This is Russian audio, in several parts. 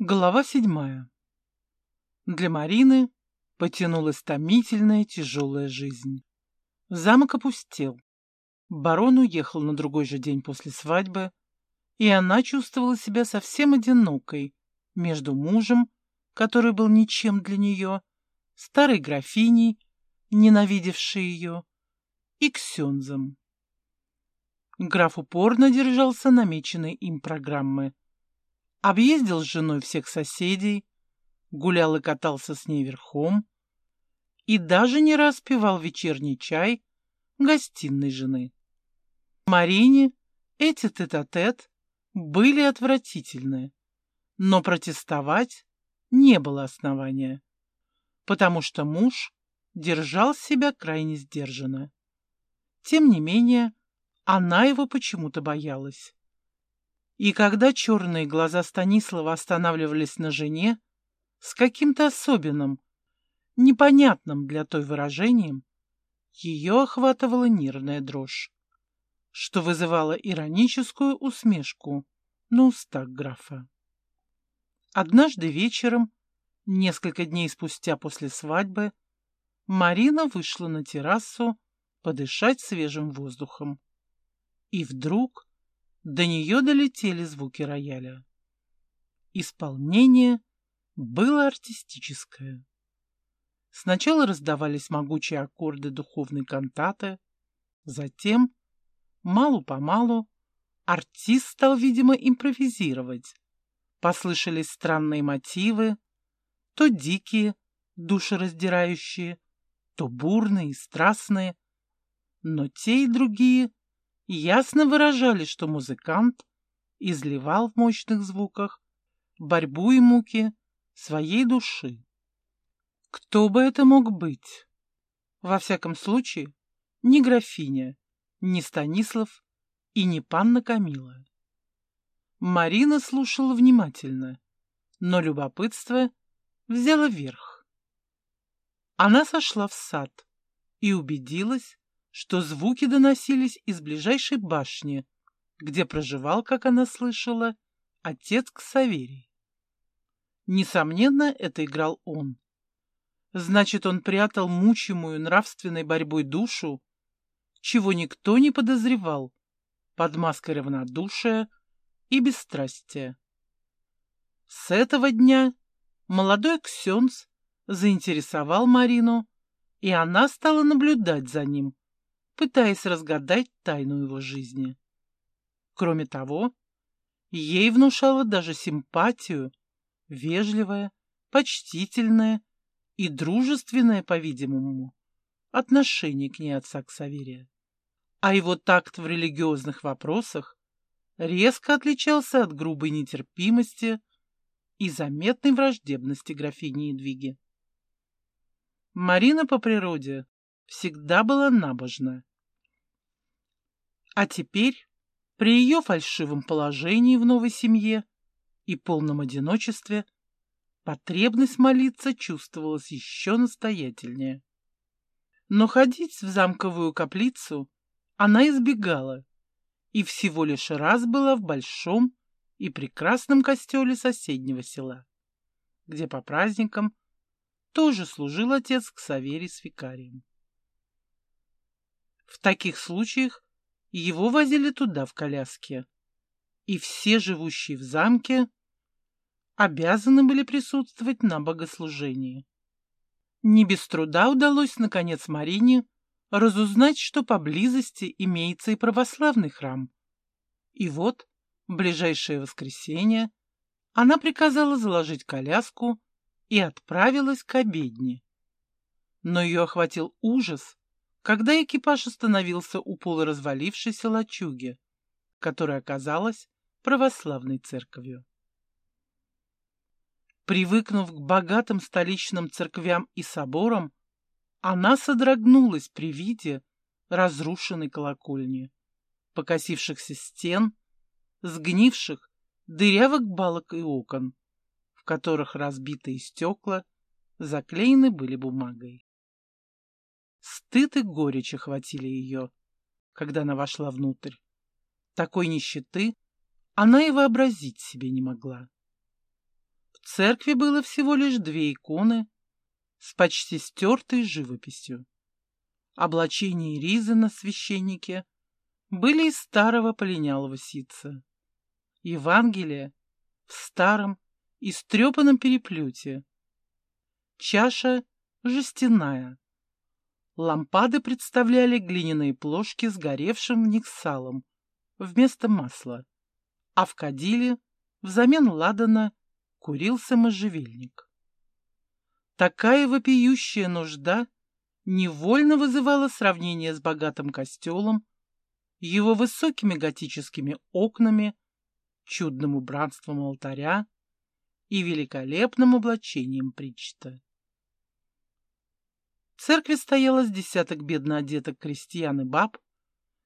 Глава седьмая. Для Марины потянулась томительная тяжелая жизнь. Замок опустел. Барон уехал на другой же день после свадьбы, и она чувствовала себя совсем одинокой между мужем, который был ничем для нее, старой графиней, ненавидевшей ее, и Ксензом. Граф упорно держался намеченной им программы — объездил с женой всех соседей, гулял и катался с ней верхом и даже не раз пивал вечерний чай гостиной жены. Марине эти тет-а-тет -тет были отвратительны, но протестовать не было основания, потому что муж держал себя крайне сдержанно. Тем не менее, она его почему-то боялась. И когда черные глаза Станислава останавливались на жене, с каким-то особенным, непонятным для той выражением, ее охватывала нервная дрожь, что вызывало ироническую усмешку на устах графа. Однажды вечером, несколько дней спустя после свадьбы, Марина вышла на террасу подышать свежим воздухом. И вдруг до нее долетели звуки рояля. Исполнение было артистическое. Сначала раздавались могучие аккорды духовной кантаты, затем, малу-помалу, артист стал, видимо, импровизировать. Послышались странные мотивы, то дикие, душераздирающие, то бурные и страстные, но те и другие ясно выражали, что музыкант изливал в мощных звуках борьбу и муки своей души. Кто бы это мог быть? Во всяком случае, ни графиня, ни Станислав и ни панна Камила. Марина слушала внимательно, но любопытство взяло верх. Она сошла в сад и убедилась, что звуки доносились из ближайшей башни, где проживал, как она слышала, отец Ксаверий. Несомненно, это играл он. Значит, он прятал мучимую нравственной борьбой душу, чего никто не подозревал, под маской равнодушия и бесстрастия. С этого дня молодой Ксенс заинтересовал Марину, и она стала наблюдать за ним, пытаясь разгадать тайну его жизни. Кроме того, ей внушала даже симпатию, вежливое, почтительное и дружественное, по-видимому, отношение к ней отца Ксаверия. А его такт в религиозных вопросах резко отличался от грубой нетерпимости и заметной враждебности графини Едвиги. Марина по природе всегда была набожна а теперь, при ее фальшивом положении в новой семье и полном одиночестве, потребность молиться чувствовалась еще настоятельнее. Но ходить в замковую каплицу она избегала и всего лишь раз была в большом и прекрасном костеле соседнего села, где по праздникам тоже служил отец Ксаверий с викарием. В таких случаях его возили туда в коляске. И все живущие в замке обязаны были присутствовать на богослужении. Не без труда удалось, наконец, Марине разузнать, что поблизости имеется и православный храм. И вот, в ближайшее воскресенье, она приказала заложить коляску и отправилась к обедне. Но ее охватил ужас когда экипаж остановился у полуразвалившейся лачуги, которая оказалась православной церковью. Привыкнув к богатым столичным церквям и соборам, она содрогнулась при виде разрушенной колокольни, покосившихся стен, сгнивших дырявок балок и окон, в которых разбитые стекла заклеены были бумагой. Стыд и горечь охватили ее, когда она вошла внутрь. Такой нищеты она и вообразить себе не могла. В церкви было всего лишь две иконы с почти стертой живописью. Облачение ризы на священнике были из старого полинялого ситца. Евангелие в старом, истрепанном переплете. Чаша жестяная. Лампады представляли глиняные плошки с горевшим в них салом вместо масла, а в кадиле взамен ладана курился можжевельник. Такая вопиющая нужда невольно вызывала сравнение с богатым костелом, его высокими готическими окнами, чудным убранством алтаря и великолепным облачением причта. Церкви стояло с десяток бедно одетых крестьян и баб,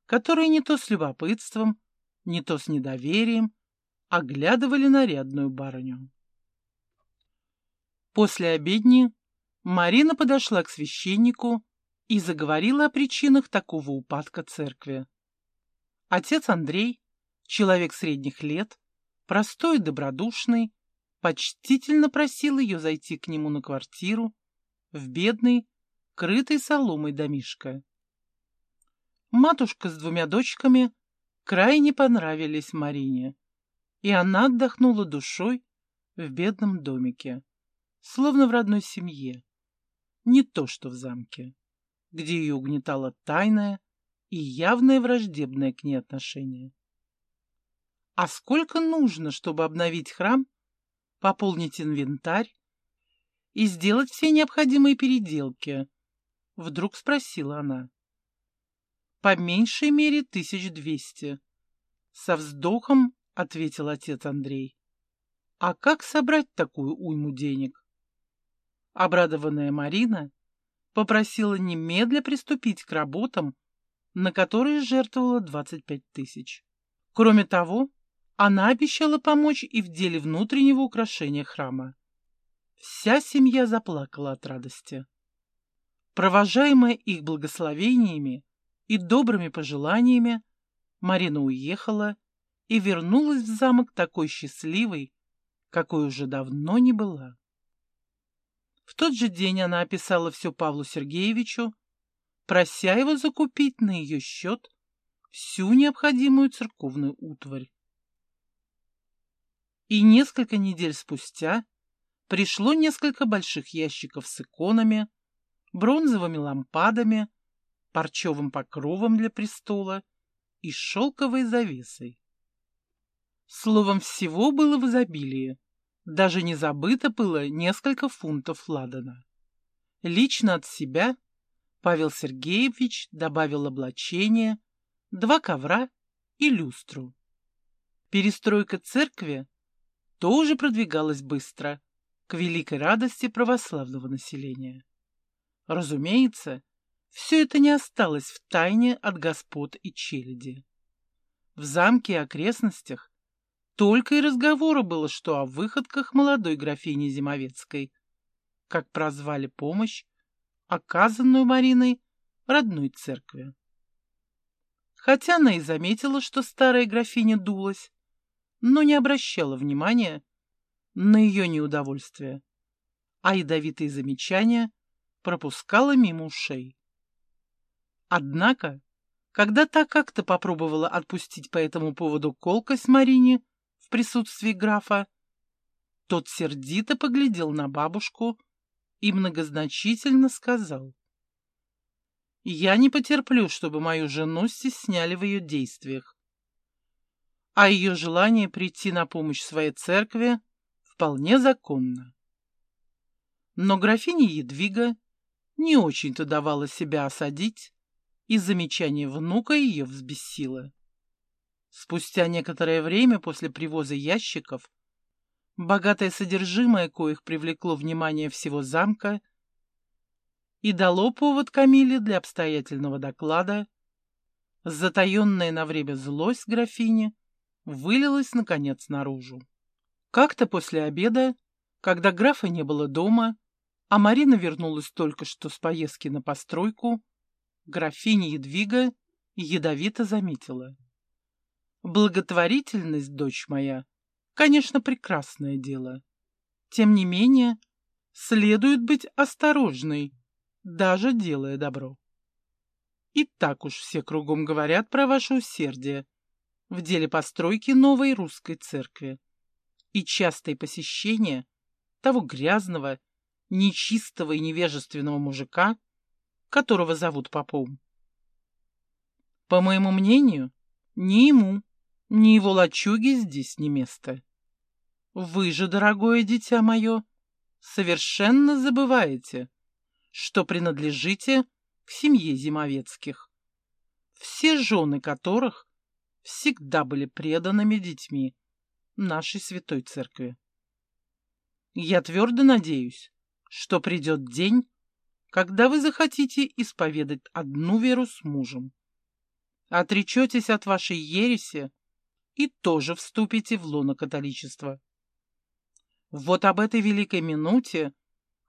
которые не то с любопытством, не то с недоверием оглядывали нарядную барыню. После обедни Марина подошла к священнику и заговорила о причинах такого упадка церкви. Отец Андрей, человек средних лет, простой и добродушный, почтительно просил ее зайти к нему на квартиру в бедный, крытый соломой домишко. Матушка с двумя дочками крайне понравились Марине, и она отдохнула душой в бедном домике словно в родной семье. Не то, что в замке, где ее угнетало тайное и явное враждебное к ней отношение. А сколько нужно, чтобы обновить храм, пополнить инвентарь и сделать все необходимые переделки? Вдруг спросила она. По меньшей мере тысяч двести. Со вздохом ответил отец Андрей. А как собрать такую уйму денег? Обрадованная Марина попросила немедля приступить к работам, на которые жертвовала 25 тысяч. Кроме того, она обещала помочь и в деле внутреннего украшения храма. Вся семья заплакала от радости. Провожаемая их благословениями и добрыми пожеланиями, Марина уехала и вернулась в замок такой счастливой, какой уже давно не была. В тот же день она описала все Павлу Сергеевичу, прося его закупить на ее счет всю необходимую церковную утварь. И несколько недель спустя пришло несколько больших ящиков с иконами, бронзовыми лампадами, парчевым покровом для престола и шелковой завесой. Словом, всего было в изобилии, даже не забыто было несколько фунтов ладана. Лично от себя Павел Сергеевич добавил облачение, два ковра и люстру. Перестройка церкви тоже продвигалась быстро, к великой радости православного населения. Разумеется, все это не осталось в тайне от господ и челяди. В замке и окрестностях только и разговора было, что о выходках молодой графини Зимовецкой, как прозвали помощь, оказанную Мариной родной церкви. Хотя она и заметила, что старая графиня дулась, но не обращала внимания на ее неудовольствие, а ядовитые замечания пропускала мимо ушей. Однако, когда та как-то попробовала отпустить по этому поводу колкость Марине, присутствии графа, тот сердито поглядел на бабушку и многозначительно сказал. «Я не потерплю, чтобы мою жену стесняли в ее действиях. А ее желание прийти на помощь своей церкви вполне законно». Но графиня Едвига не очень-то давала себя осадить, и замечание внука ее взбесило. Спустя некоторое время после привоза ящиков, богатое содержимое коих привлекло внимание всего замка и дало повод Камиле для обстоятельного доклада, затаенная на время злость графини вылилась, наконец, наружу. Как-то после обеда, когда графа не было дома, а Марина вернулась только что с поездки на постройку, графиня Едвига ядовито заметила. Благотворительность, дочь моя, конечно, прекрасное дело. Тем не менее, следует быть осторожной, даже делая добро. И так уж все кругом говорят про ваше усердие в деле постройки новой русской церкви и частое посещение того грязного, нечистого и невежественного мужика, которого зовут попом. По моему мнению, ни ему, ни его лачуге здесь не место. Вы же, дорогое дитя мое, совершенно забываете, что принадлежите к семье Зимовецких, все жены которых всегда были преданными детьми нашей святой церкви. Я твердо надеюсь, что придет день, когда вы захотите исповедать одну веру с мужем, отречетесь от вашей ереси и тоже вступите в лоно католичества. Вот об этой великой минуте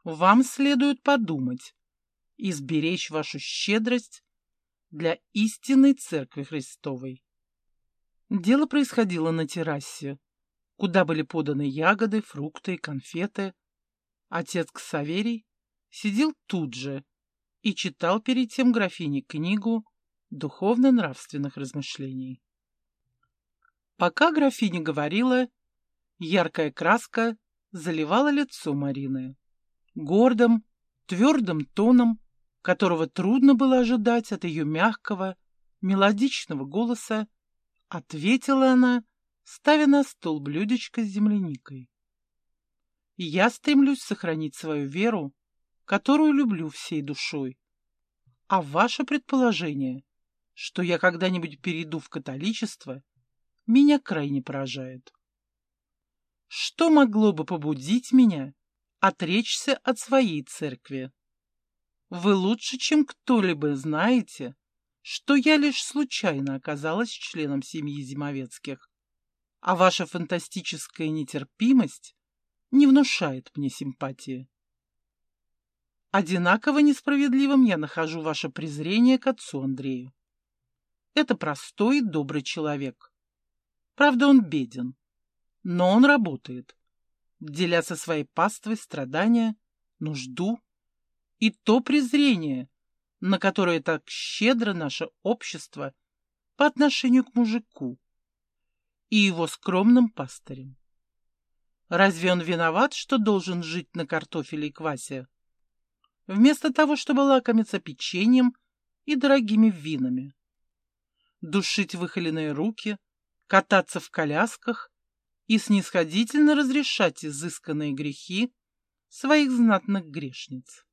вам следует подумать и сберечь вашу щедрость для истинной Церкви Христовой. Дело происходило на террасе, куда были поданы ягоды, фрукты и конфеты. Отец Ксаверий сидел тут же и читал перед тем графине книгу духовно-нравственных размышлений. Пока графиня говорила, яркая краска заливала лицо Марины. Гордым, твердым тоном, которого трудно было ожидать от ее мягкого, мелодичного голоса, ответила она, ставя на стол блюдечко с земляникой. «Я стремлюсь сохранить свою веру, которую люблю всей душой. А ваше предположение, что я когда-нибудь перейду в католичество, меня крайне поражает. Что могло бы побудить меня отречься от своей церкви? Вы лучше, чем кто-либо знаете, что я лишь случайно оказалась членом семьи Зимовецких, а ваша фантастическая нетерпимость не внушает мне симпатии. Одинаково несправедливым я нахожу ваше презрение к отцу Андрею. Это простой добрый человек. Правда, он беден но он работает, деля со своей паствой страдания, нужду и то презрение, на которое так щедро наше общество по отношению к мужику и его скромным пастырям. Разве он виноват, что должен жить на картофеле и квасе? Вместо того, чтобы лакомиться печеньем и дорогими винами. Душить выхоленные руки, кататься в колясках и снисходительно разрешать изысканные грехи своих знатных грешниц.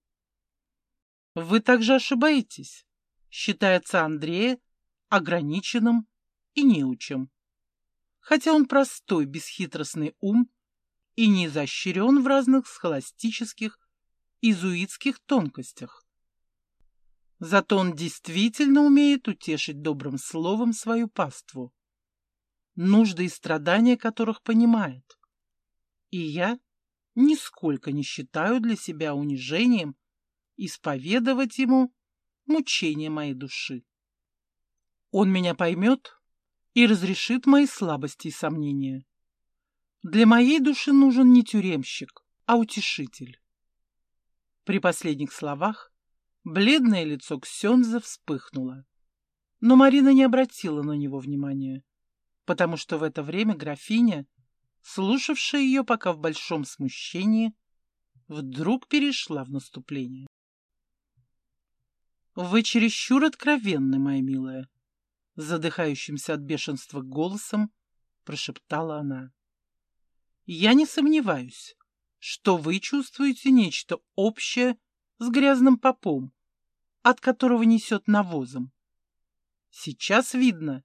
Вы также ошибаетесь, считая отца Андрея ограниченным и неучим, хотя он простой, бесхитростный ум и не изощрен в разных схоластических, изуитских тонкостях. Зато он действительно умеет утешить добрым словом свою паству нужды и страдания которых понимает. И я нисколько не считаю для себя унижением исповедовать ему мучения моей души. Он меня поймет и разрешит мои слабости и сомнения. Для моей души нужен не тюремщик, а утешитель. При последних словах бледное лицо Ксенза вспыхнуло, но Марина не обратила на него внимания потому что в это время графиня, слушавшая ее пока в большом смущении, вдруг перешла в наступление. «Вы чересчур откровенны, моя милая», — задыхающимся от бешенства голосом прошептала она. «Я не сомневаюсь, что вы чувствуете нечто общее с грязным попом, от которого несет навозом. Сейчас видно,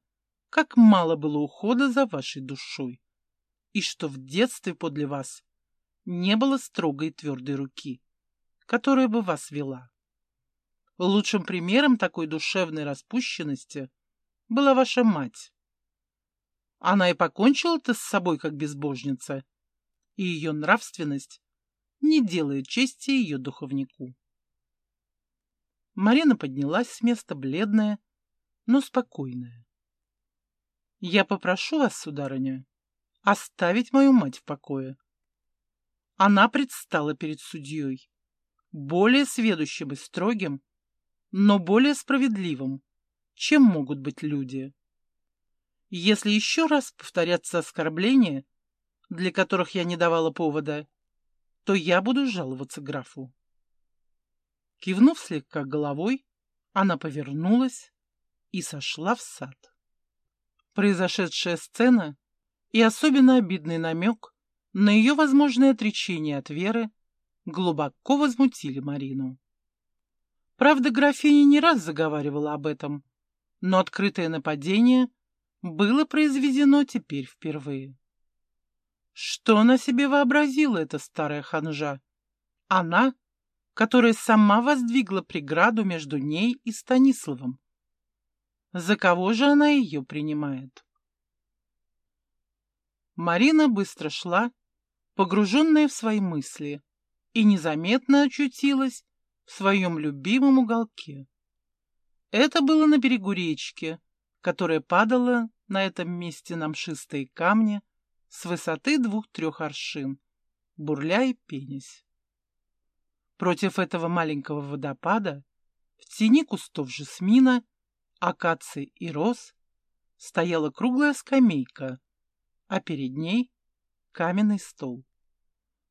как мало было ухода за вашей душой, и что в детстве подле вас не было строгой и твердой руки, которая бы вас вела. Лучшим примером такой душевной распущенности была ваша мать. Она и покончила-то с собой как безбожница, и ее нравственность не делает чести ее духовнику. Марина поднялась с места бледная, но спокойная. Я попрошу вас, сударыня, оставить мою мать в покое. она предстала перед судьей, более сведущим и строгим, но более справедливым, чем могут быть люди. Если еще раз повторятся оскорбления, для которых я не давала повода, то я буду жаловаться графу. Кивнув слегка головой, она повернулась и сошла в сад. Произошедшая сцена и особенно обидный намек на ее возможное отречение от веры глубоко возмутили Марину. Правда, графиня не раз заговаривала об этом, но открытое нападение было произведено теперь впервые. Что она себе вообразила, эта старая ханжа? Она, которая сама воздвигла преграду между ней и Станиславом. За кого же она ее принимает? Марина быстро шла, погруженная в свои мысли, и незаметно очутилась в своем любимом уголке. Это было на берегу речки, которая падала на этом месте на мшистые камни с высоты двух-трех аршин, бурля и пенясь. Против этого маленького водопада, в тени кустов жасмина, акации и роз, стояла круглая скамейка, а перед ней каменный стол.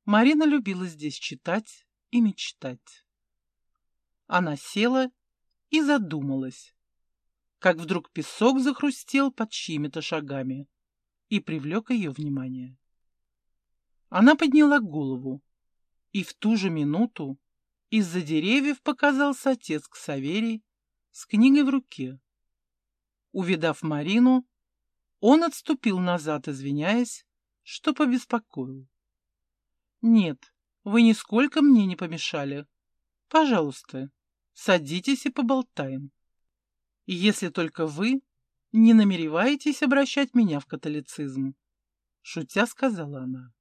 Марина любила здесь читать и мечтать. Она села и задумалась, как вдруг песок захрустел под чьими-то шагами и привлек ее внимание. Она подняла голову, и в ту же минуту из-за деревьев показался отец Ксаверий с книгой в руке. Увидав Марину, он отступил назад, извиняясь, что побеспокоил. «Нет, вы нисколько мне не помешали. Пожалуйста, садитесь и поболтаем. Если только вы не намереваетесь обращать меня в католицизм», — шутя сказала она.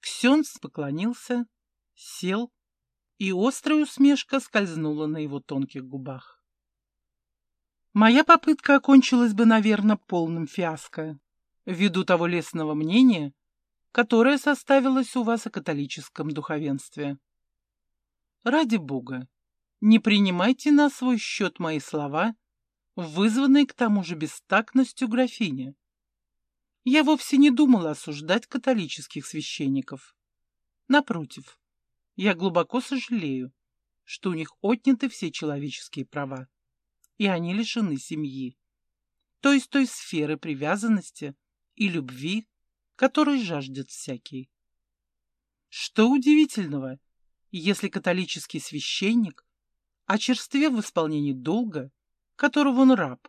Ксенц поклонился, сел, и острая усмешка скользнула на его тонких губах. Моя попытка окончилась бы, наверное, полным фиаско, ввиду того лестного мнения, которое составилось у вас о католическом духовенстве. Ради Бога, не принимайте на свой счет мои слова, вызванные к тому же бестактностью графини. Я вовсе не думала осуждать католических священников. Напротив, я глубоко сожалею, что у них отняты все человеческие права, и они лишены семьи, то есть той сферы привязанности и любви, которой жаждет всякий. Что удивительного, если католический священник, очерствев в исполнении долга, которого он раб,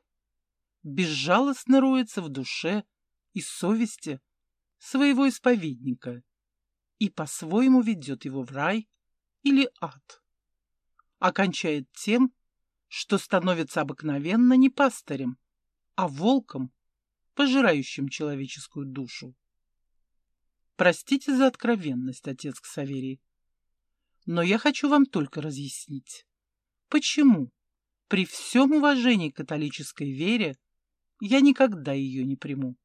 безжалостно роется в душе и совести своего исповедника и по-своему ведет его в рай или ад. Окончает тем, что становится обыкновенно не пастырем, а волком, пожирающим человеческую душу. Простите за откровенность, отец Ксаверий, но я хочу вам только разъяснить, почему при всем уважении к католической вере я никогда ее не приму.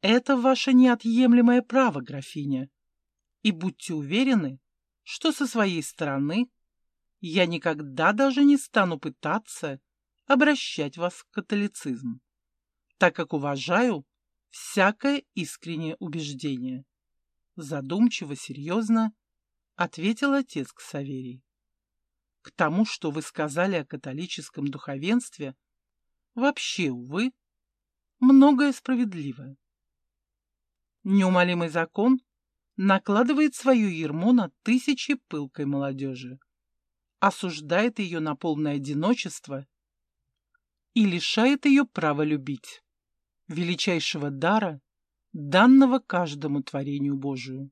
Это ваше неотъемлемое право, графиня, и будьте уверены, что со своей стороны я никогда даже не стану пытаться обращать вас в католицизм, так как уважаю всякое искреннее убеждение. Задумчиво, серьезно ответил отец Ксаверий. К тому, что вы сказали о католическом духовенстве, вообще, увы, многое справедливое. Неумолимый закон накладывает свое ермо на тысячи пылкой молодежи, осуждает ее на полное одиночество и лишает ее права любить, величайшего дара, данного каждому творению Божию.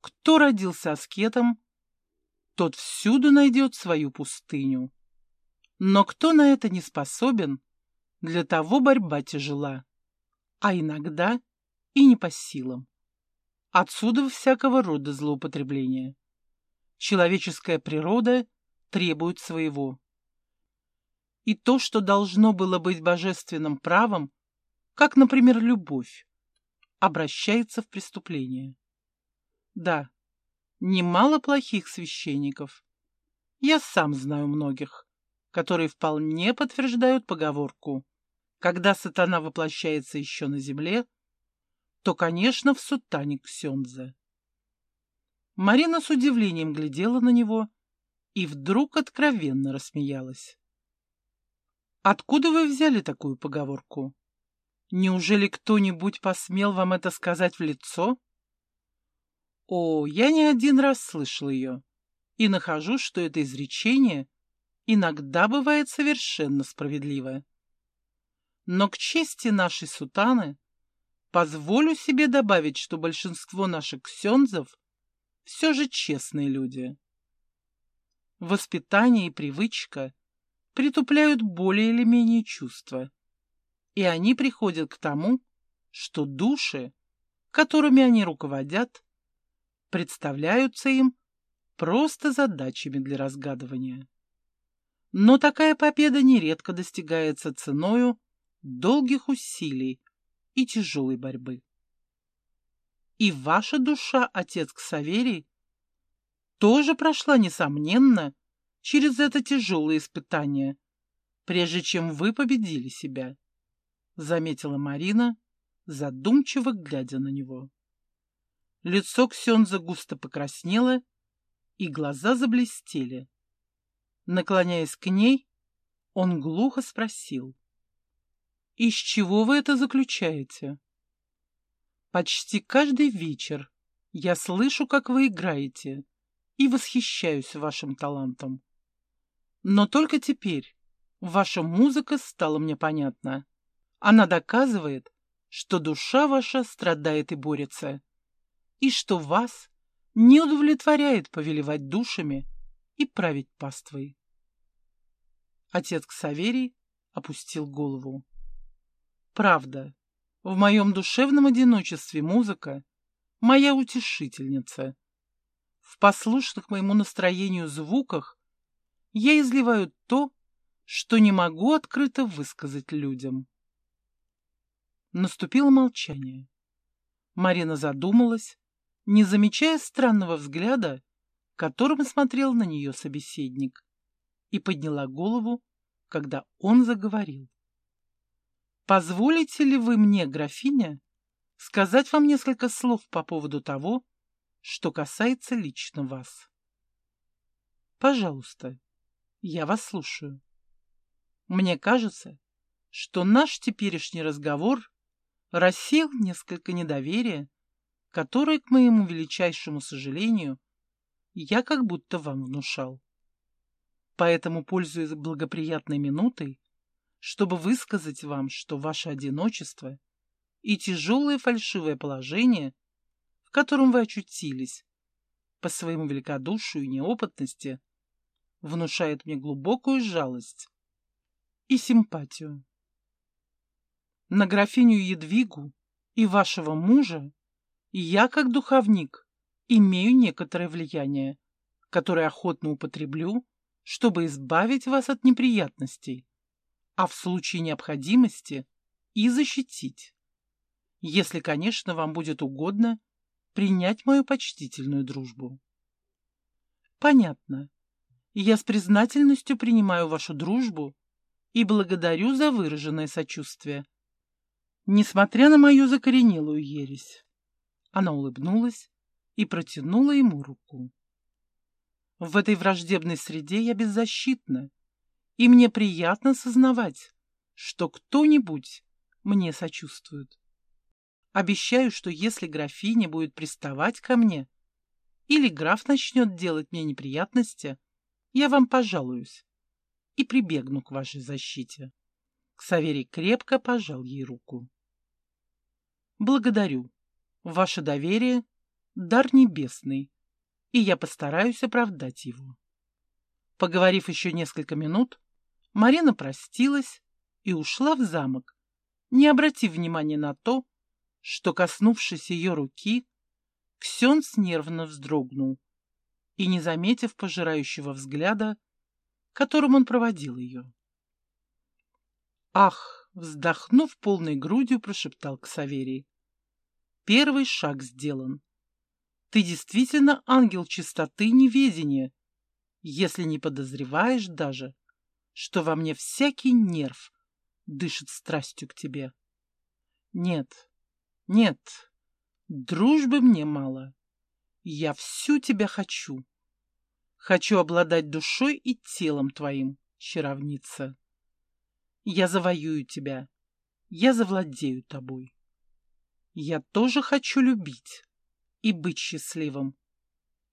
Кто родился аскетом, тот всюду найдет свою пустыню. Но кто на это не способен, для того борьба тяжела, а иногда и не по силам. Отсюда всякого рода злоупотребления. Человеческая природа требует своего. И то, что должно было быть божественным правом, как, например, любовь, обращается в преступление. Да, немало плохих священников. Я сам знаю многих, которые вполне подтверждают поговорку «Когда сатана воплощается еще на земле, то, конечно, в сутане Ксензе». Марина с удивлением глядела на него и вдруг откровенно рассмеялась. «Откуда вы взяли такую поговорку? Неужели кто-нибудь посмел вам это сказать в лицо?» О, я не один раз слышал ее и нахожу, что это изречение иногда бывает совершенно справедливое. Но к чести нашей сутаны позволю себе добавить, что большинство наших ксензов все же честные люди. Воспитание и привычка притупляют более или менее чувства, и они приходят к тому, что души, которыми они руководят, представляются им просто задачами для разгадывания. Но такая победа нередко достигается ценою долгих усилий и тяжелой борьбы. И ваша душа, отец Ксаверий, тоже прошла, несомненно, через это тяжелое испытание, прежде чем вы победили себя, — заметила Марина, задумчиво глядя на него. Лицо Ксенза густо покраснело, и глаза заблестели. Наклоняясь к ней, он глухо спросил. «Из чего вы это заключаете?» «Почти каждый вечер я слышу, как вы играете, и восхищаюсь вашим талантом. Но только теперь ваша музыка стала мне понятна. Она доказывает, что душа ваша страдает и борется, и что вас не удовлетворяет повелевать душами и править паствой. Отец Ксаверий опустил голову. Правда, в моем душевном одиночестве музыка — моя утешительница. В послушных моему настроению звуках я изливаю то, что не могу открыто высказать людям. Наступило молчание. Марина задумалась, не замечая странного взгляда, которым смотрел на нее собеседник, и подняла голову, когда он заговорил. «Позволите ли вы мне, графиня, сказать вам несколько слов по поводу того, что касается лично вас?» «Пожалуйста, я вас слушаю. Мне кажется, что наш теперешний разговор рассеял несколько недоверия который, к моему величайшему сожалению, я как будто вам внушал. Поэтому, пользуясь благоприятной минутой, чтобы высказать вам, что ваше одиночество и тяжелое фальшивое положение, в котором вы очутились, по своему великодушию и неопытности, внушает мне глубокую жалость и симпатию. На графиню Едвигу и вашего мужа я, как духовник, имею некоторое влияние, которое охотно употреблю, чтобы избавить вас от неприятностей, а в случае необходимости и защитить. Если, конечно, вам будет угодно принять мою почтительную дружбу. Понятно. Я с признательностью принимаю вашу дружбу и благодарю за выраженное сочувствие, несмотря на мою закоренелую ересь. Она улыбнулась и протянула ему руку. В этой враждебной среде я беззащитна, и мне приятно сознавать, что кто-нибудь мне сочувствует. Обещаю, что если графиня будет приставать ко мне, или граф начнет делать мне неприятности, я вам пожалуюсь и прибегну к вашей защите. Ксаверий крепко пожал ей руку. Благодарю, Ваше доверие — дар небесный, и я постараюсь оправдать его. Поговорив еще несколько минут, Марина простилась и ушла в замок, не обратив внимания на то, что, коснувшись ее руки, Ксенс нервно вздрогнул и, не заметив пожирающего взгляда, которым он проводил ее. «Ах!» — вздохнув полной грудью, прошептал Ксаверий. Первый шаг сделан. Ты действительно ангел чистоты неведения, если не подозреваешь даже, что во мне всякий нерв дышит страстью к тебе. Нет, нет, дружбы мне мало. Я всю тебя хочу. Хочу обладать душой и телом твоим, чаровница. Я завоюю тебя. Я завладею тобой. Я тоже хочу любить и быть счастливым.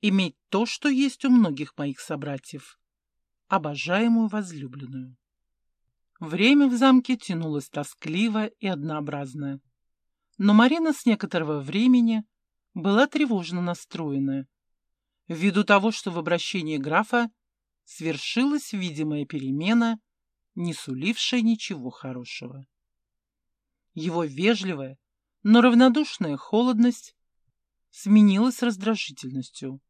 Иметь то, что есть у многих моих собратьев. Обожаемую возлюбленную. Время в замке тянулось тоскливо и однообразно. Но Марина с некоторого времени была тревожно настроена. Ввиду того, что в обращении графа свершилась видимая перемена, не сулившая ничего хорошего. Его вежливая, но равнодушная холодность сменилась раздражительностью.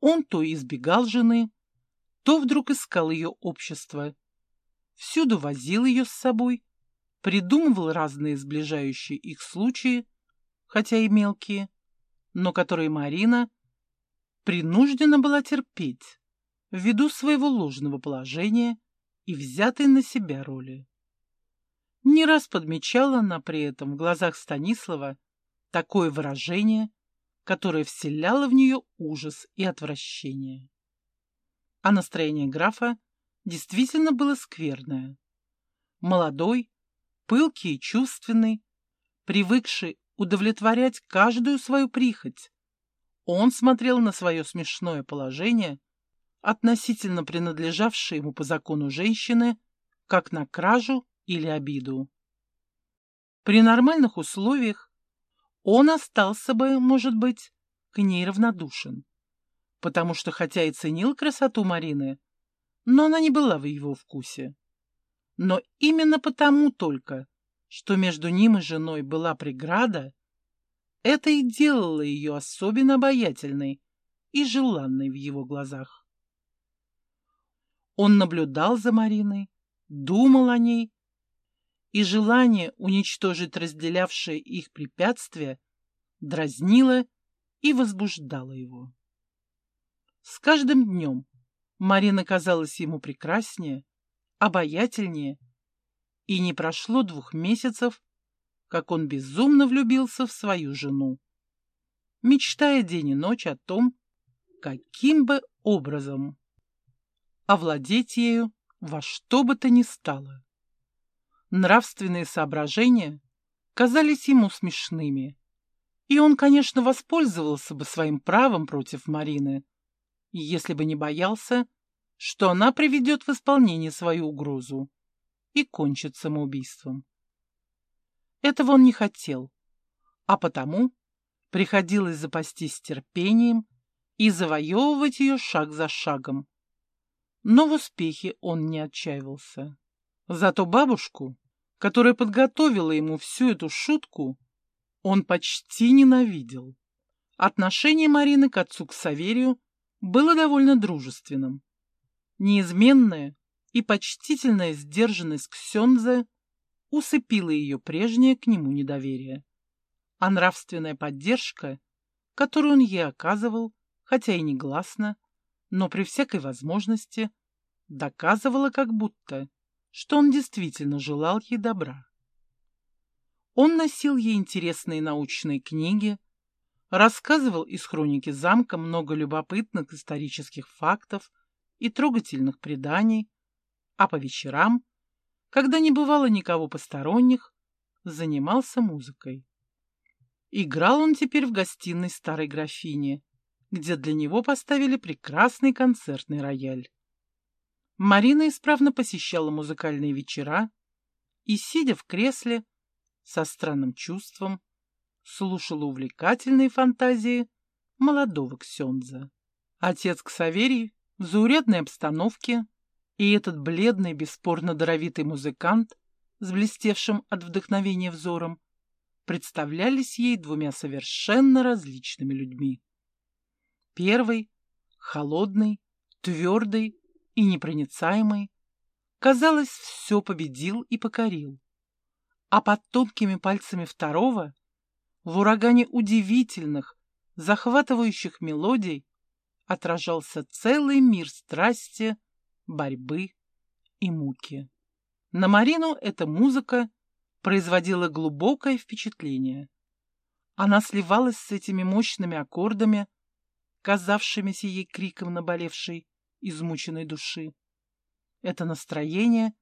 Он то избегал жены, то вдруг искал ее общество, всюду возил ее с собой, придумывал разные сближающие их случаи, хотя и мелкие, но которые Марина принуждена была терпеть ввиду своего ложного положения и взятой на себя роли. Не раз подмечала она при этом в глазах Станислава такое выражение, которое вселяло в нее ужас и отвращение. А настроение графа действительно было скверное. Молодой, пылкий и чувственный, привыкший удовлетворять каждую свою прихоть. Он смотрел на свое смешное положение, относительно принадлежавшее ему по закону женщины, как на кражу или обиду. При нормальных условиях он остался бы, может быть, к ней равнодушен, потому что хотя и ценил красоту Марины, но она не была в его вкусе. Но именно потому только, что между ним и женой была преграда, это и делало ее особенно обаятельной и желанной в его глазах. Он наблюдал за Мариной, думал о ней, и желание уничтожить разделявшее их препятствие дразнило и возбуждало его. С каждым днем Марина казалась ему прекраснее, обаятельнее и не прошло двух месяцев, как он безумно влюбился в свою жену, мечтая день и ночь о том, каким бы образом овладеть ею во что бы то ни стало. Нравственные соображения казались ему смешными, и он, конечно, воспользовался бы своим правом против Марины, если бы не боялся, что она приведет в исполнение свою угрозу и кончит самоубийством. Этого он не хотел, а потому приходилось запастись терпением и завоевывать ее шаг за шагом. Но в успехе он не отчаивался. Зато бабушку, которая подготовила ему всю эту шутку, он почти ненавидел. Отношение Марины к отцу к Саверию было довольно дружественным. Неизменная и почтительная сдержанность Ксензе усыпила ее прежнее к нему недоверие. А нравственная поддержка, которую он ей оказывал, хотя и негласно, но при всякой возможности, доказывала как будто, что он действительно желал ей добра. Он носил ей интересные научные книги, рассказывал из хроники замка много любопытных исторических фактов и трогательных преданий, а по вечерам, когда не бывало никого посторонних, занимался музыкой. Играл он теперь в гостиной старой графини, где для него поставили прекрасный концертный рояль. Марина исправно посещала музыкальные вечера и, сидя в кресле, со странным чувством, слушала увлекательные фантазии молодого Ксенза. Отец Ксаверий в заурядной обстановке, и этот бледный, бесспорно даровитый музыкант с блестевшим от вдохновения взором представлялись ей двумя совершенно различными людьми. Первый, холодный, твердый и непроницаемый, казалось, все победил и покорил, а под тонкими пальцами второго в урагане удивительных, захватывающих мелодий отражался целый мир страсти, борьбы и муки. На Марину эта музыка производила глубокое впечатление. Она сливалась с этими мощными аккордами, казавшимися ей криком наболевшей, измученной души. Это настроение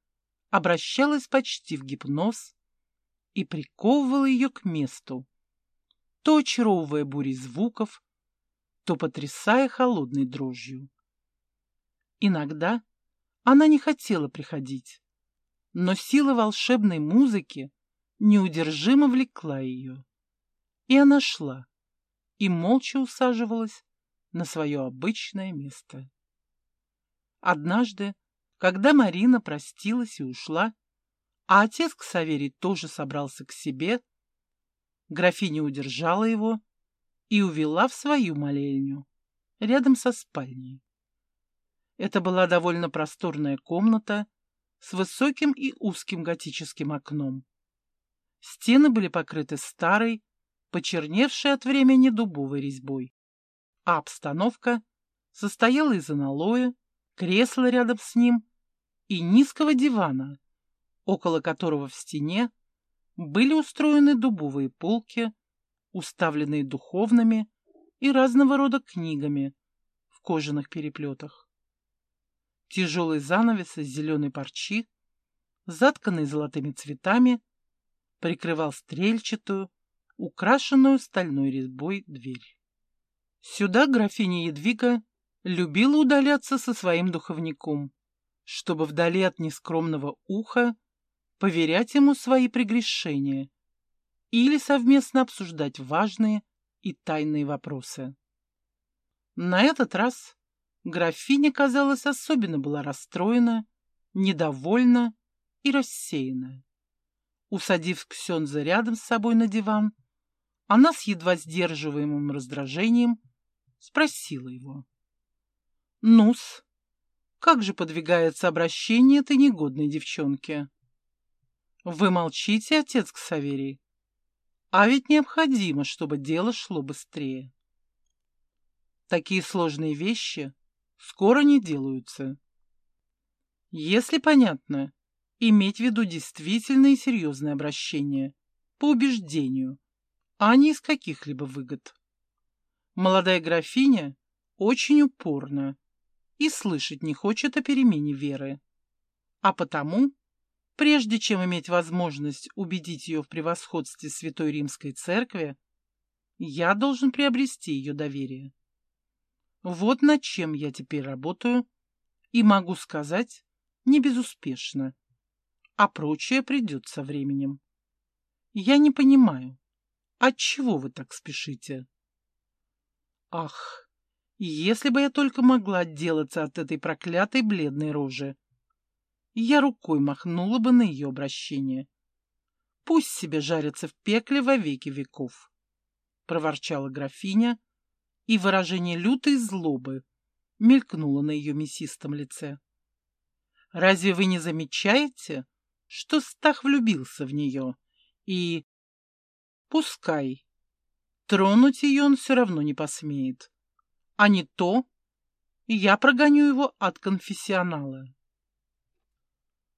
обращалось почти в гипноз и приковывало ее к месту, то очаровывая бурей звуков, то потрясая холодной дрожью. Иногда она не хотела приходить, но сила волшебной музыки неудержимо влекла ее. И она шла и молча усаживалась на свое обычное место. Однажды, когда Марина простилась и ушла, а отец Ксаверий тоже собрался к себе, графиня удержала его и увела в свою молельню, рядом со спальней. Это была довольно просторная комната с высоким и узким готическим окном. Стены были покрыты старой, почерневшей от времени дубовой резьбой, а обстановка состояла из аналоя, кресла рядом с ним и низкого дивана, около которого в стене были устроены дубовые полки, уставленные духовными и разного рода книгами в кожаных переплетах. Тяжелый занавес из зеленой парчи, затканный золотыми цветами, прикрывал стрельчатую, украшенную стальной резьбой дверь. Сюда графиня Едвига любила удаляться со своим духовником, чтобы вдали от нескромного уха поверять ему свои прегрешения или совместно обсуждать важные и тайные вопросы. На этот раз графиня, казалось, особенно была расстроена, недовольна и рассеяна. Усадив Ксенза рядом с собой на диван, она с едва сдерживаемым раздражением спросила его. «Ну-с, как же подвигается обращение этой негодной девчонки?» Вы молчите, отец Ксаверий? А ведь необходимо, чтобы дело шло быстрее. Такие сложные вещи скоро не делаются. Если понятно, иметь в виду действительное и серьезное обращение, по убеждению, а не из каких-либо выгод. Молодая графиня очень упорна и слышать не хочет о перемене веры, а потому Прежде чем иметь возможность убедить ее в превосходстве Святой Римской Церкви, я должен приобрести ее доверие. Вот над чем я теперь работаю, и могу сказать, не безуспешно, а прочее придет со временем. Я не понимаю, отчего вы так спешите? Ах, если бы я только могла отделаться от этой проклятой бледной рожи, я рукой махнула бы на ее обращение. Пусть себе жарится в пекле во веки веков, — проворчала графиня, и выражение лютой злобы мелькнуло на ее мясистом лице. Разве вы не замечаете, что Стах влюбился в нее, и... Пускай. Тронуть ее он все равно не посмеет. А не то, я прогоню его от конфессионала.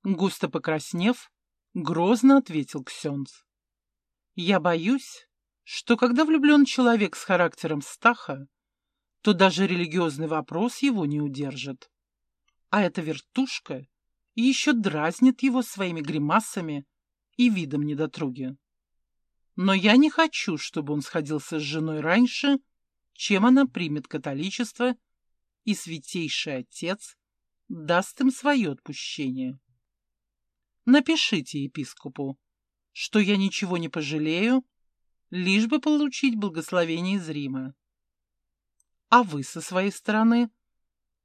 Густо покраснев, грозно ответил Ксенц. «Я боюсь, что когда влюблен человек с характером Стаха, то даже религиозный вопрос его не удержит. А эта вертушка еще дразнит его своими гримасами и видом недотруги. Но я не хочу, чтобы он сходился с женой раньше, чем она примет католичество, и святейший отец даст им свое отпущение. Напишите епископу, что я ничего не пожалею, лишь бы получить благословение из Рима. А вы со своей стороны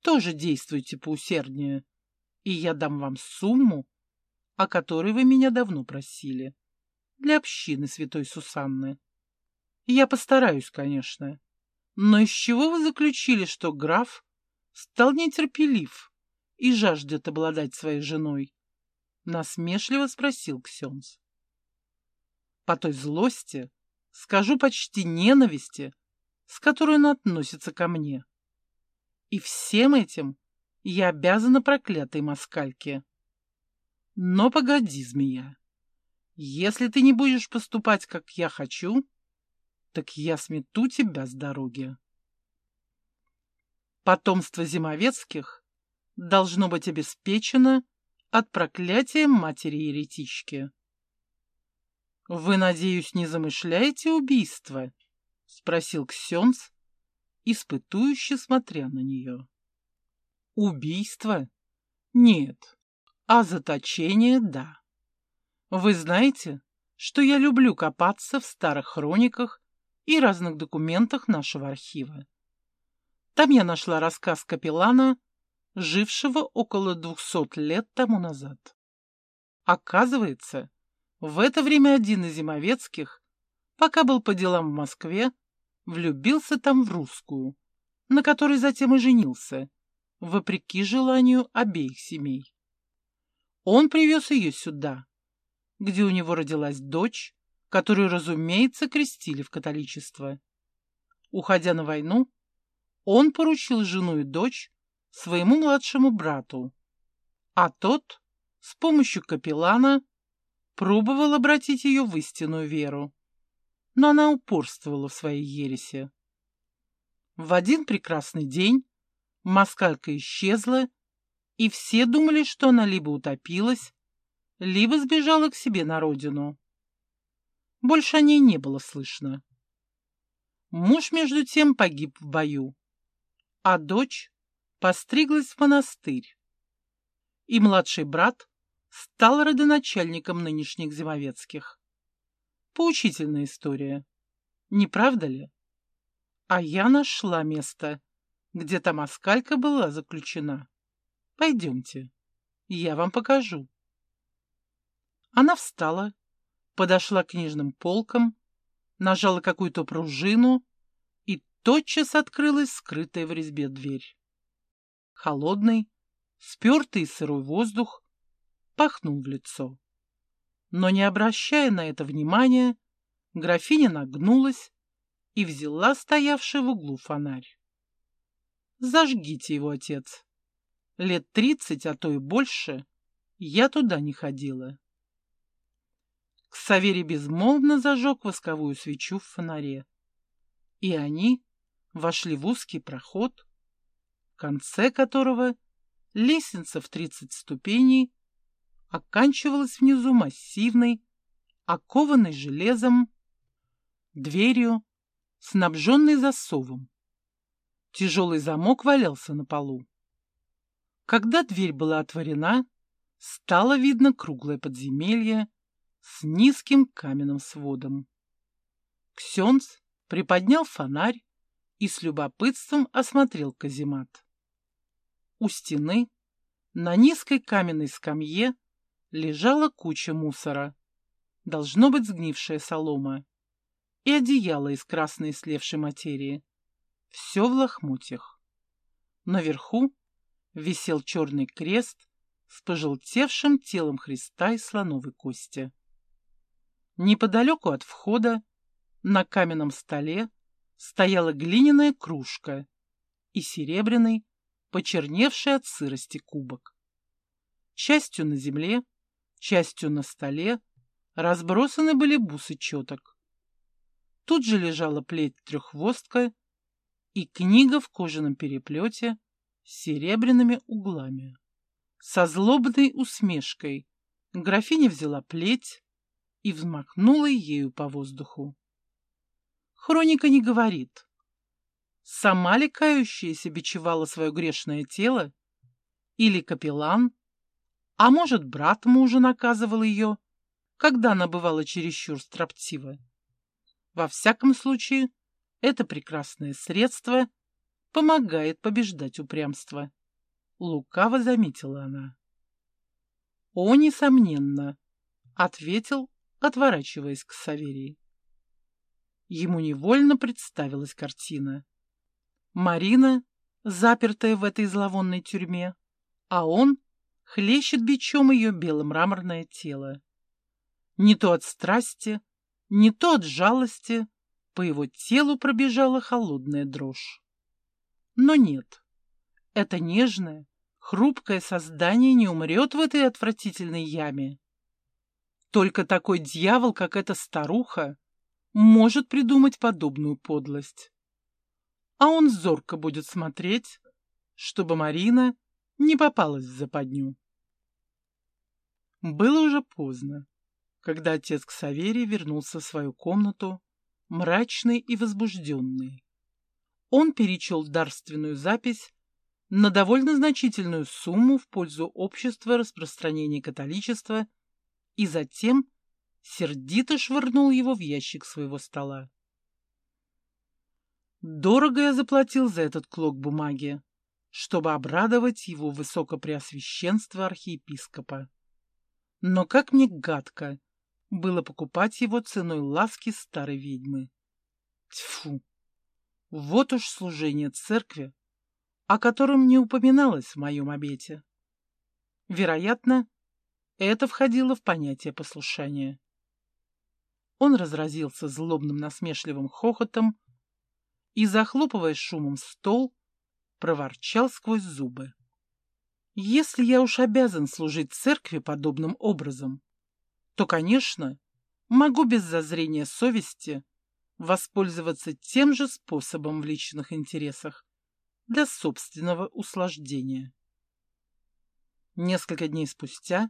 тоже действуйте поусерднее, и я дам вам сумму, о которой вы меня давно просили, для общины святой Сусанны. Я постараюсь, конечно, но из чего вы заключили, что граф стал нетерпелив и жаждет обладать своей женой? Насмешливо спросил Ксенц. По той злости, скажу почти ненависти, с которой он относится ко мне. И всем этим я обязана проклятой москальке. Но погоди, змея. Если ты не будешь поступать, как я хочу, так я смету тебя с дороги. Потомство Зимовецких должно быть обеспечено от проклятия матери-еретички. «Вы, надеюсь, не замышляете убийство?» — спросил Ксенц, испытующе смотря на нее. «Убийство? Нет. А заточение — да. Вы знаете, что я люблю копаться в старых хрониках и разных документах нашего архива. Там я нашла рассказ капеллана, жившего около двухсот лет тому назад. Оказывается, в это время один из зимовецких, пока был по делам в Москве, влюбился там в русскую, на которой затем и женился, вопреки желанию обеих семей. Он привез ее сюда, где у него родилась дочь, которую, разумеется, крестили в католичество. Уходя на войну, он поручил жену и дочь своему младшему брату, а тот с помощью капеллана пробовал обратить ее в истинную веру, но она упорствовала в своей ересе. В один прекрасный день москалька исчезла, и все думали, что она либо утопилась, либо сбежала к себе на родину. Больше о ней не было слышно. Муж, между тем, погиб в бою, а дочь постриглась в монастырь. И младший брат стал родоначальником нынешних зимовецких. Поучительная история, не правда ли? А я нашла место, где та москалька была заключена. Пойдемте, я вам покажу. Она встала, подошла к книжным полкам, нажала какую-то пружину, и тотчас открылась скрытая в резьбе дверь. Холодный, спертый сырой воздух пахнул в лицо. Но, не обращая на это внимания, графиня нагнулась и взяла стоявший в углу фонарь. «Зажгите его, отец. Лет тридцать, а то и больше, я туда не ходила». Ксаверий безмолвно зажег восковую свечу в фонаре. И они вошли в узкий проход, в конце которого лестница в тридцать ступеней оканчивалась внизу массивной, окованной железом, дверью, снабженной засовом. Тяжелый замок валялся на полу. Когда дверь была отворена, стало видно круглое подземелье с низким каменным сводом. Ксенц приподнял фонарь и с любопытством осмотрел каземат. У стены на низкой каменной скамье лежала куча мусора. Должно быть сгнившая солома. И одеяло из красной слевшей материи. Все в лохмотьях. Наверху висел черный крест с пожелтевшим телом Христа из слоновой кости. Неподалеку от входа на каменном столе стояла глиняная кружка и серебряный, почерневший от сырости кубок. Частью на земле Частью на столе разбросаны были бусы четок. Тут же лежала плеть треххвостка и книга в кожаном переплете с серебряными углами. Со злобной усмешкой графиня взяла плеть и взмахнула ею по воздуху. Хроника не говорит, сама ли кающаяся бичевала свое грешное тело, или капеллан а может, брат мужа наказывал ее, когда она бывала чересчур строптива. Во всяком случае, это прекрасное средство помогает побеждать упрямство. Лукаво заметила она. «О, несомненно!» — ответил, отворачиваясь к Саверии. Ему невольно представилась картина. Марина, запертая в этой зловонной тюрьме, а он хлещет бичом ее бело-мраморное тело. Не то от страсти, не то от жалости, по его телу пробежала холодная дрожь. Но нет, это нежное, хрупкое создание не умрет в этой отвратительной яме. Только такой дьявол, как эта старуха, может придумать подобную подлость. А он зорко будет смотреть, чтобы Марина не попалась в западню. Было уже поздно, когда отец Ксаверий вернулся в свою комнату, мрачный и возбужденный. Он перечел дарственную запись на довольно значительную сумму в пользу общества распространения католичества и затем сердито швырнул его в ящик своего стола. Дорого я заплатил за этот клок бумаги, чтобы обрадовать его высокопреосвященство архиепископа. Но как мне гадко было покупать его ценой ласки старой ведьмы. Тьфу! Вот уж служение церкви, о котором не упоминалось в моем обете. Вероятно, это входило в понятие послушания. Он разразился злобным насмешливым хохотом и, захлопывая шумом стол, проворчал сквозь зубы. Если я уж обязан служить церкви подобным образом, то, конечно, могу без зазрения совести воспользоваться тем же способом в личных интересах для собственного услаждения. Несколько дней спустя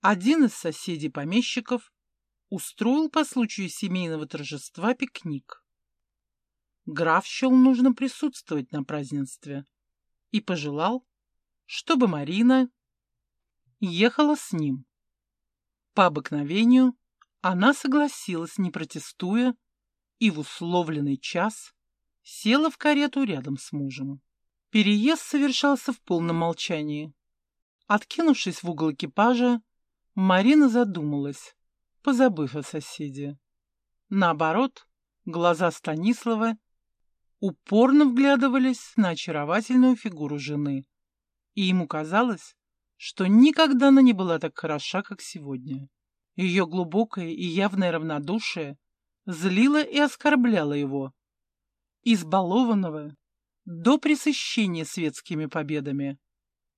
один из соседей помещиков устроил по случаю семейного торжества пикник. Граф счел нужно присутствовать на празднестве и пожелал, чтобы Марина ехала с ним. По обыкновению она согласилась, не протестуя, и в условленный час села в карету рядом с мужем. Переезд совершался в полном молчании. Откинувшись в угол экипажа, Марина задумалась, позабыв о соседе. Наоборот, глаза Станислава упорно вглядывались на очаровательную фигуру жены, и ему казалось, что никогда она не была так хороша, как сегодня. Ее глубокое и явное равнодушие злило и оскорбляло его, избалованного до пресыщения светскими победами,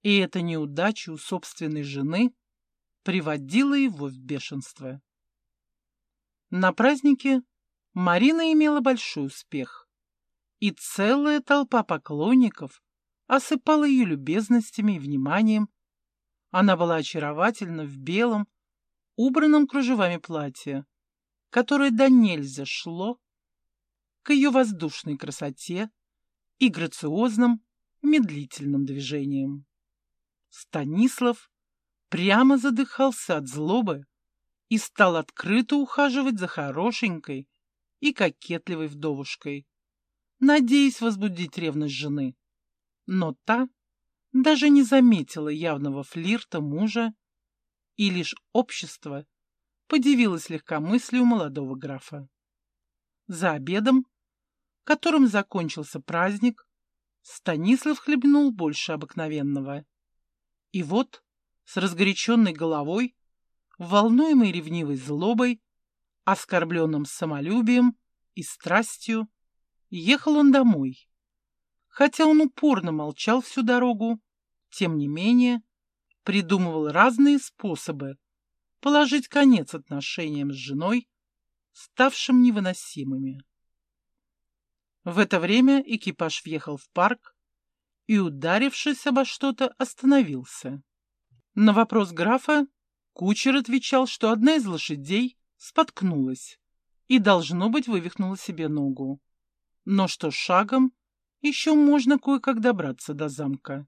и эта неудача у собственной жены приводила его в бешенство. На празднике Марина имела большой успех, и целая толпа поклонников осыпала ее любезностями и вниманием. Она была очаровательна в белом, убранном кружевами платье, которое до нельзя шло к ее воздушной красоте и грациозным, медлительным движениям. Станислав прямо задыхался от злобы и стал открыто ухаживать за хорошенькой и кокетливой вдовушкой, надеясь возбудить ревность жены но та даже не заметила явного флирта мужа, и лишь общество подивилось легкомыслию молодого графа. За обедом, которым закончился праздник, Станислав хлебнул больше обыкновенного. И вот, с разгоряченной головой, волнуемой ревнивой злобой, оскорбленным самолюбием и страстью, ехал он домой, Хотя он упорно молчал всю дорогу, тем не менее придумывал разные способы положить конец отношениям с женой, ставшим невыносимыми. В это время экипаж въехал в парк и, ударившись обо что-то, остановился. На вопрос графа кучер отвечал, что одна из лошадей споткнулась и, должно быть, вывихнула себе ногу, но что шагом еще можно кое-как добраться до замка.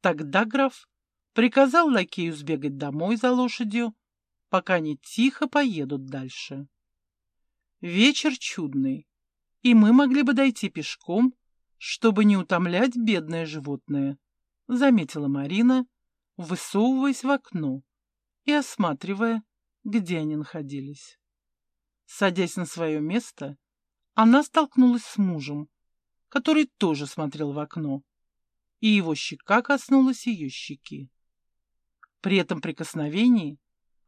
Тогда граф приказал лакею сбегать домой за лошадью, пока они тихо поедут дальше. Вечер чудный, и мы могли бы дойти пешком, чтобы не утомлять бедное животное, заметила Марина, высовываясь в окно и осматривая, где они находились. Садясь на свое место, она столкнулась с мужем, который тоже смотрел в окно, и его щека коснулась ее щеки. При этом прикосновении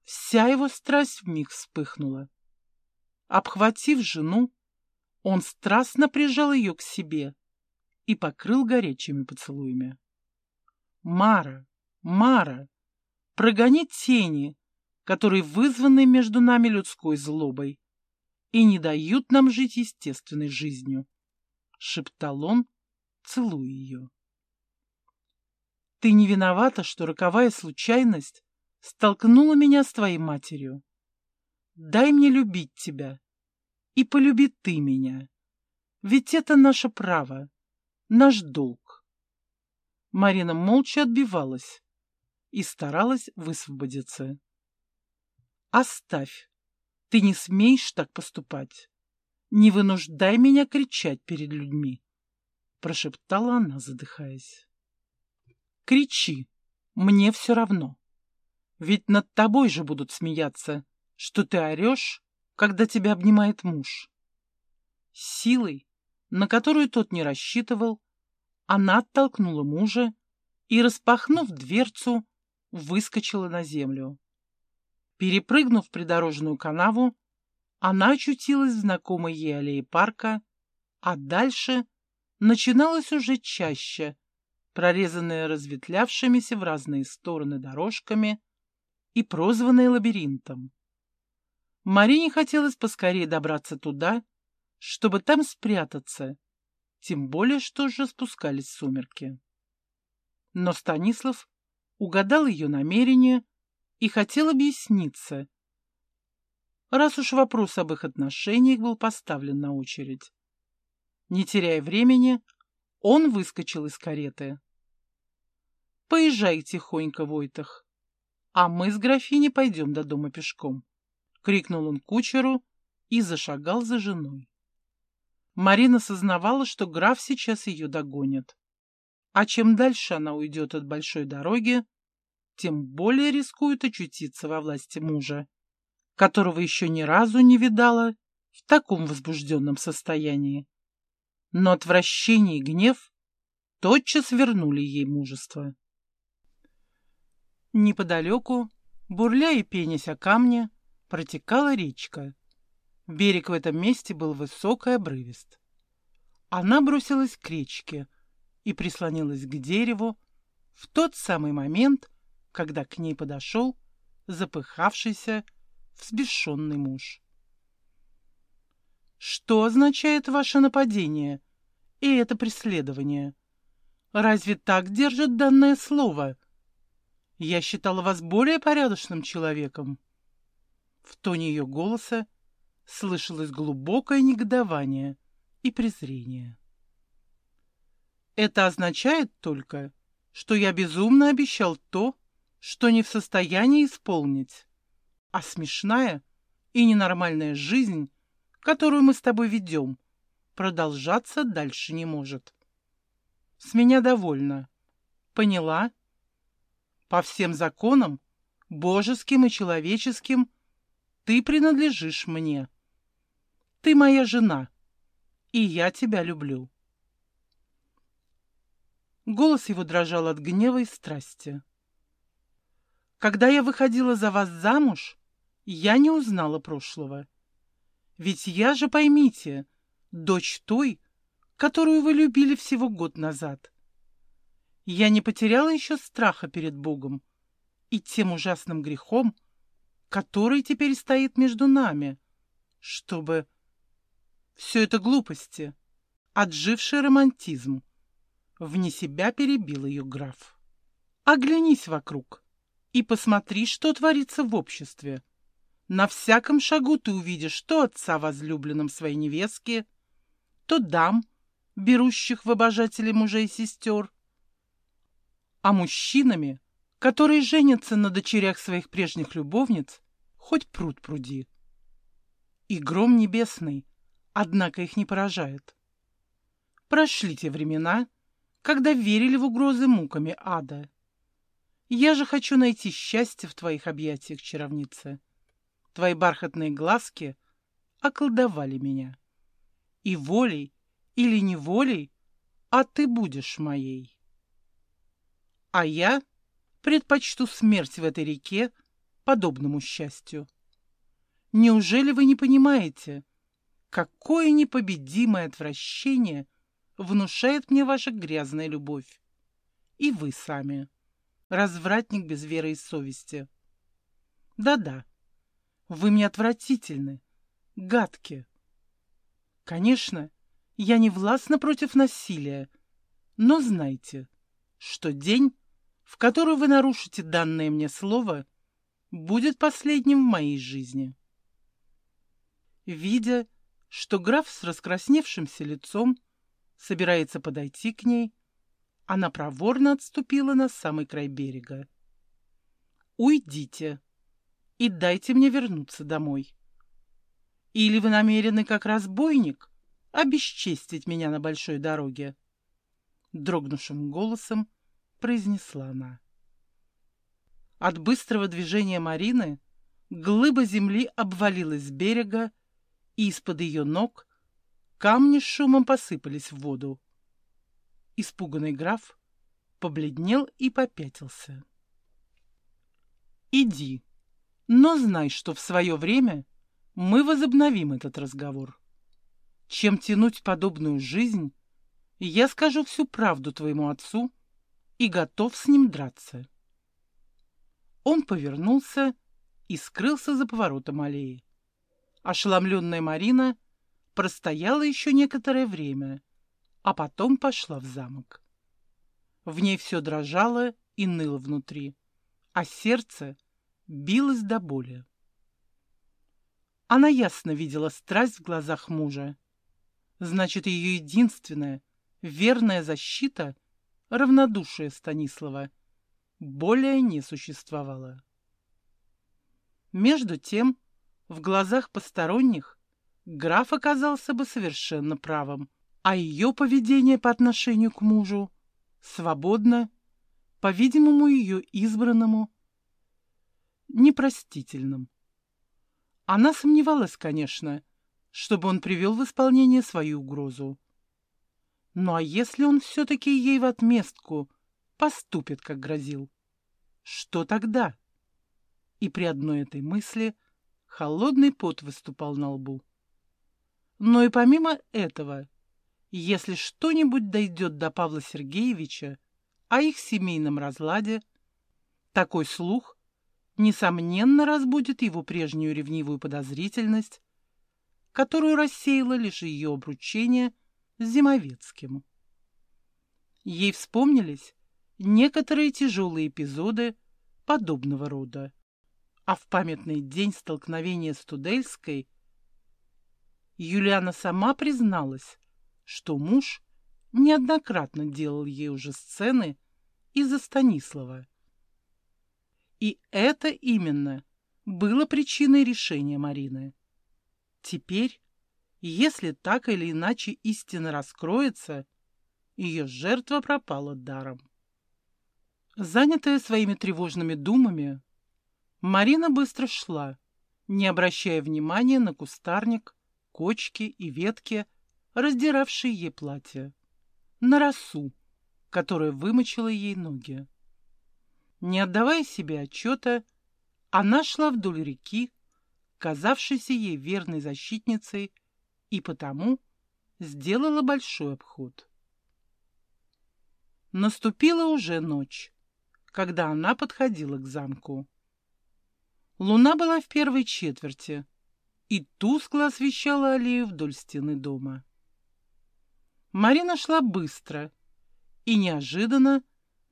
вся его страсть вмиг вспыхнула. Обхватив жену, он страстно прижал ее к себе и покрыл горячими поцелуями. «Мара, Мара, прогони тени, которые вызваны между нами людской злобой и не дают нам жить естественной жизнью», — шептал он, целуя ее. «Ты не виновата, что роковая случайность столкнула меня с твоей матерью. Дай мне любить тебя, и полюби ты меня, ведь это наше право, наш долг». Марина молча отбивалась и старалась высвободиться. «Оставь, ты не смеешь так поступать. Не вынуждай меня кричать перед людьми, прошептала она, задыхаясь. Кричи, мне все равно. Ведь над тобой же будут смеяться, что ты орешь, когда тебя обнимает муж. Силой, на которую тот не рассчитывал, она оттолкнула мужа и, распахнув дверцу, выскочила на землю. Перепрыгнув придорожную канаву, она очутилась в знакомой ей аллее парка, а дальше начиналась уже чаще, прорезанная разветвлявшимися в разные стороны дорожками и прозванная лабиринтом. Марине хотелось поскорее добраться туда, чтобы там спрятаться, тем более, что уже спускались сумерки. Но Станислав угадал ее намерение и хотел объясниться, раз уж вопрос об их отношениях был поставлен на очередь. Не теряя времени, он выскочил из кареты. «Поезжай тихонько, Войтах, а мы с графиней пойдем до дома пешком», — крикнул он кучеру и зашагал за женой. Марина сознавала, что граф сейчас ее догонит. А чем дальше она уйдет от большой дороги, тем более рискует очутиться во власти мужа, которого еще ни разу не видала в таком возбужденном состоянии. Но отвращение и гнев тотчас вернули ей мужество. Неподалеку, бурля и пенясь о камне, протекала речка. Берег в этом месте был высок обрывист. Она бросилась к речке и прислонилась к дереву в тот самый момент, когда к ней подошел запыхавшийся, взбешенный муж. «Что означает ваше нападение и это преследование? Разве так держит данное слово? Я считала вас более порядочным человеком». В тоне ее голоса слышалось глубокое негодование и презрение. «Это означает только, что я безумно обещал то, что не в состоянии исполнить. А смешная и ненормальная жизнь, которую мы с тобой ведем, продолжаться дальше не может. С меня довольно. Поняла? По всем законам, божеским и человеческим, ты принадлежишь мне. Ты моя жена, и я тебя люблю. Голос его дрожал от гнева и страсти. Когда я выходила за вас замуж, я не узнала прошлого. Ведь я же, поймите, дочь той, которую вы любили всего год назад. Я не потеряла еще страха перед Богом и тем ужасным грехом, который теперь стоит между нами, чтобы... Все это глупости, отживший романтизм. Вне себя перебил ее граф. Оглянись вокруг и посмотри, что творится в обществе. На всяком шагу ты увидишь то отца возлюбленным своей невестки, то дам, берущих в обожатели мужей и сестер, а мужчинами, которые женятся на дочерях своих прежних любовниц, хоть пруд пруди. И гром небесный, однако их не поражает. Прошли те времена, когда верили в угрозы муками ада. Я же хочу найти счастье в твоих объятиях, чаровница. Твои бархатные глазки околдовали меня. И волей или неволей, а ты будешь моей. А я предпочту смерть в этой реке подобному счастью. Неужели вы не понимаете, какое непобедимое отвращение внушает мне ваша грязная любовь? И вы сами, развратник без веры и совести. Да-да, вы мне отвратительны, гадки. Конечно, я не властна против насилия, но знайте, что день, в который вы нарушите данное мне слово, будет последним в моей жизни. Видя, что граф с раскрасневшимся лицом собирается подойти к ней, она проворно отступила на самый край берега. «Уйдите и дайте мне вернуться домой. Или вы намерены, как разбойник, обесчестить меня на большой дороге?» Дрогнувшим голосом произнесла она. От быстрого движения Марины глыба земли обвалилась с берега и из-под ее ног камни с шумом посыпались в воду. Испуганный граф побледнел и попятился. «Иди, но знай, что в свое время мы возобновим этот разговор. Чем тянуть подобную жизнь, я скажу всю правду твоему отцу и готов с ним драться». Он повернулся и скрылся за поворотом аллеи. Ошеломленная Марина простояла еще некоторое время, а потом пошла в замок. В ней все дрожало и ныло внутри, а сердце билось до боли. Она ясно видела страсть в глазах мужа. Значит, ее единственная, верная защита — равнодушие Станислава — более не существовало. Между тем, в глазах посторонних граф оказался бы совершенно правым, а ее поведение по отношению к мужу свободно, по-видимому, ее избранному, непростительным. Она сомневалась, конечно, чтобы он привел в исполнение свою угрозу. Ну а если он все-таки ей в отместку поступит, как грозил? Что тогда? И при одной этой мысли – Холодный пот выступал на лбу. Но и помимо этого, если что-нибудь дойдет до Павла Сергеевича о их семейном разладе, такой слух, несомненно, разбудит его прежнюю ревнивую подозрительность, которую рассеяло лишь ее обручение с Зимовецким. Ей вспомнились некоторые тяжелые эпизоды подобного рода а в памятный день столкновения с Тудельской Юлиана сама призналась, что муж неоднократно делал ей уже сцены из-за Станислава. И это именно было причиной решения Марины. Теперь, если так или иначе истина раскроется, ее жертва пропала даром. Занятая своими тревожными думами, Марина быстро шла, не обращая внимания на кустарник, кочки и ветки, раздиравшие ей платье, на росу, которая вымочила ей ноги. Не отдавая себе отчета, она шла вдоль реки, казавшейся ей верной защитницей, и потому сделала большой обход. Наступила уже ночь, когда она подходила к замку. Луна была в первой четверти и тускло освещала аллею вдоль стены дома. Марина шла быстро и неожиданно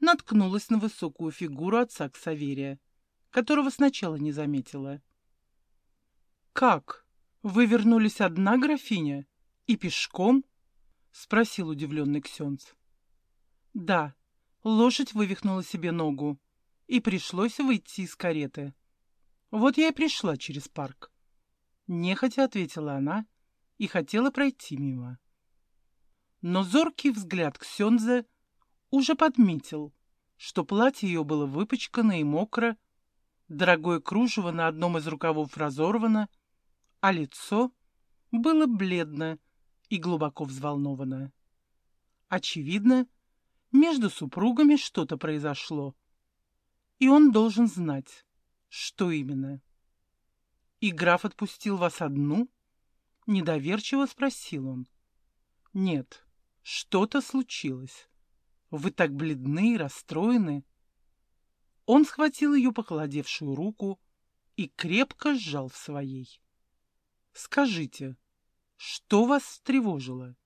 наткнулась на высокую фигуру отца Ксаверия, которого сначала не заметила. «Как? Вы вернулись одна, графиня? И пешком?» — спросил удивленный Ксенц. «Да, лошадь вывихнула себе ногу, и пришлось выйти из кареты». Вот я и пришла через парк. Нехотя ответила она и хотела пройти мимо. Но зоркий взгляд Ксензе уже подметил, что платье ее было выпачкано и мокро, дорогое кружево на одном из рукавов разорвано, а лицо было бледно и глубоко взволновано. Очевидно, между супругами что-то произошло, и он должен знать, что именно? И граф отпустил вас одну? Недоверчиво спросил он. Нет, что-то случилось. Вы так бледны и расстроены. Он схватил ее похолодевшую руку и крепко сжал в своей. Скажите, что вас встревожило?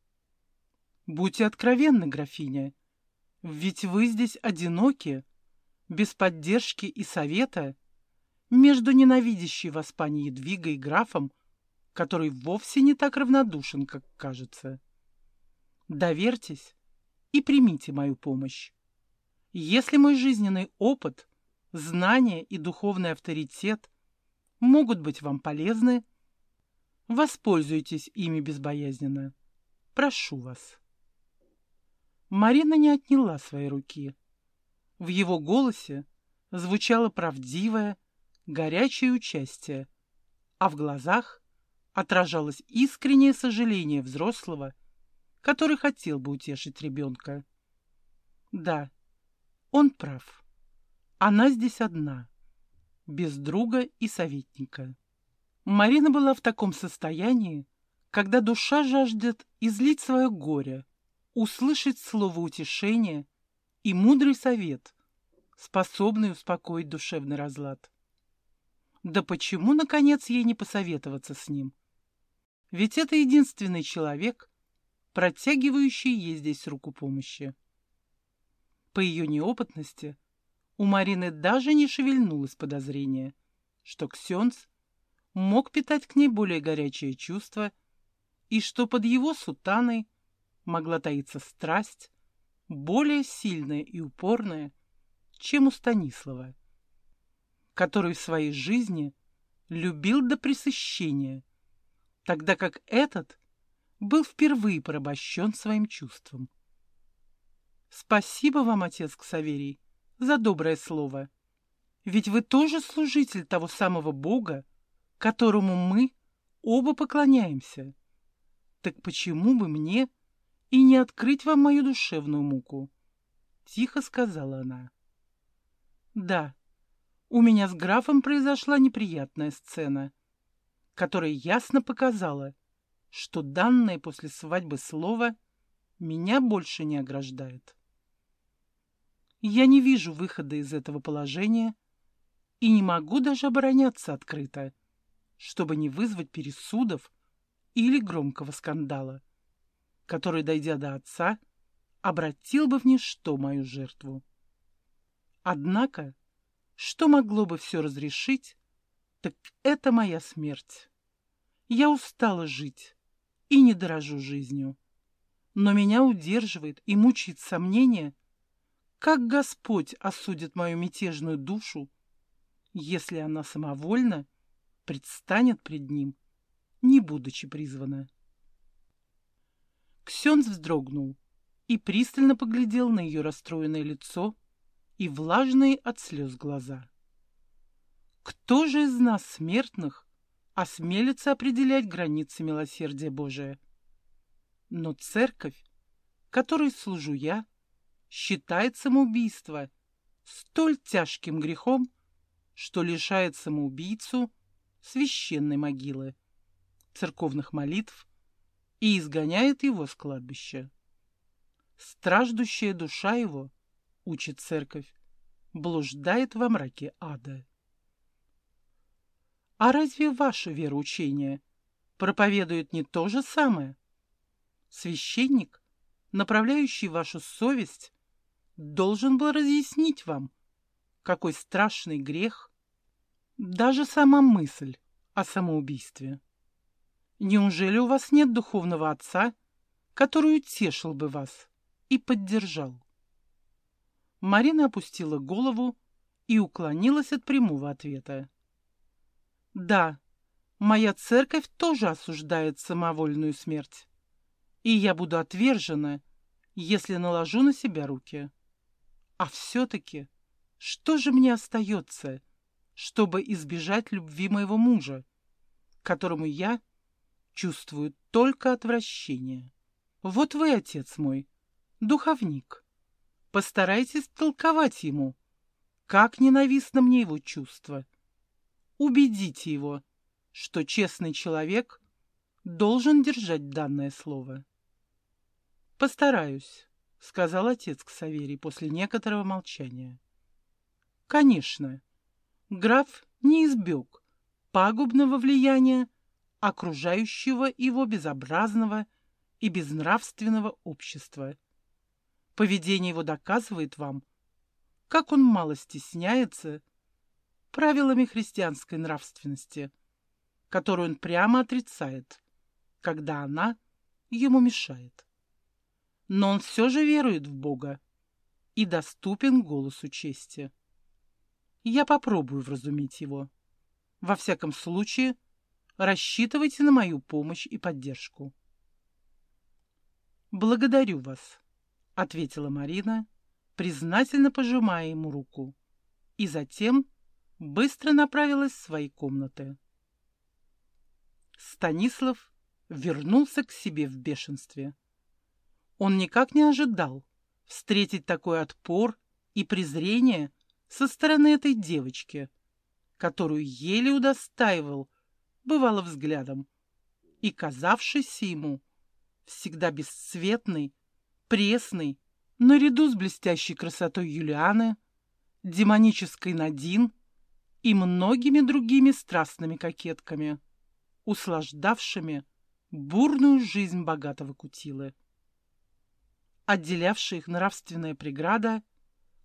Будьте откровенны, графиня, ведь вы здесь одиноки, без поддержки и совета, между ненавидящей вас пани Едвигой и графом, который вовсе не так равнодушен, как кажется. Доверьтесь и примите мою помощь. Если мой жизненный опыт, знания и духовный авторитет могут быть вам полезны, воспользуйтесь ими безбоязненно. Прошу вас. Марина не отняла своей руки. В его голосе звучало правдивое, горячее участие, а в глазах отражалось искреннее сожаление взрослого, который хотел бы утешить ребенка. Да, он прав. Она здесь одна, без друга и советника. Марина была в таком состоянии, когда душа жаждет излить свое горе, услышать слово утешения и мудрый совет, способный успокоить душевный разлад. Да почему, наконец, ей не посоветоваться с ним? Ведь это единственный человек, протягивающий ей здесь руку помощи. По ее неопытности у Марины даже не шевельнулось подозрение, что Ксенц мог питать к ней более горячее чувство и что под его сутаной могла таиться страсть, более сильная и упорная, чем у Станислава, который в своей жизни любил до пресыщения, тогда как этот был впервые порабощен своим чувством. Спасибо вам, отец Ксаверий, за доброе слово. Ведь вы тоже служитель того самого Бога, которому мы оба поклоняемся. Так почему бы мне и не открыть вам мою душевную муку? Тихо сказала она. Да, у меня с графом произошла неприятная сцена, которая ясно показала, что данное после свадьбы слово меня больше не ограждает. Я не вижу выхода из этого положения и не могу даже обороняться открыто, чтобы не вызвать пересудов или громкого скандала, который, дойдя до отца, обратил бы в ничто мою жертву. Однако, что могло бы все разрешить, так это моя смерть. Я устала жить и не дорожу жизнью. Но меня удерживает и мучает сомнение, как Господь осудит мою мятежную душу, если она самовольно предстанет пред Ним не будучи призвана. Ксенц вздрогнул и пристально поглядел на ее расстроенное лицо и влажные от слез глаза. Кто же из нас, смертных, осмелится определять границы милосердия Божия? Но церковь, которой служу я, считает самоубийство столь тяжким грехом, что лишает самоубийцу священной могилы церковных молитв и изгоняет его с кладбища. Страждущая душа его, учит церковь, блуждает во мраке ада. А разве ваше вероучение проповедует не то же самое? Священник, направляющий вашу совесть, должен был разъяснить вам, какой страшный грех даже сама мысль о самоубийстве. Неужели у вас нет духовного отца, который утешил бы вас и поддержал? Марина опустила голову и уклонилась от прямого ответа. Да, моя церковь тоже осуждает самовольную смерть, и я буду отвержена, если наложу на себя руки. А все-таки, что же мне остается, чтобы избежать любви моего мужа, которому я чувствую только отвращение. Вот вы, отец мой, духовник. Постарайтесь толковать ему, как ненавистно мне его чувство. Убедите его, что честный человек должен держать данное слово. «Постараюсь», — сказал отец к Саверий после некоторого молчания. «Конечно, граф не избег пагубного влияния окружающего его безобразного и безнравственного общества. Поведение его доказывает вам, как он мало стесняется правилами христианской нравственности, которую он прямо отрицает, когда она ему мешает. Но он все же верует в Бога и доступен голосу чести. Я попробую вразумить его. Во всяком случае, рассчитывайте на мою помощь и поддержку. «Благодарю вас», — ответила Марина, признательно пожимая ему руку, и затем быстро направилась в свои комнаты. Станислав вернулся к себе в бешенстве. Он никак не ожидал встретить такой отпор и презрение со стороны этой девочки, которую еле удостаивал, бывало взглядом, и казавшийся ему всегда бесцветной, пресной, наряду с блестящей красотой Юлианы, демонической Надин и многими другими страстными кокетками, услаждавшими бурную жизнь богатого кутилы. Отделявшая их нравственная преграда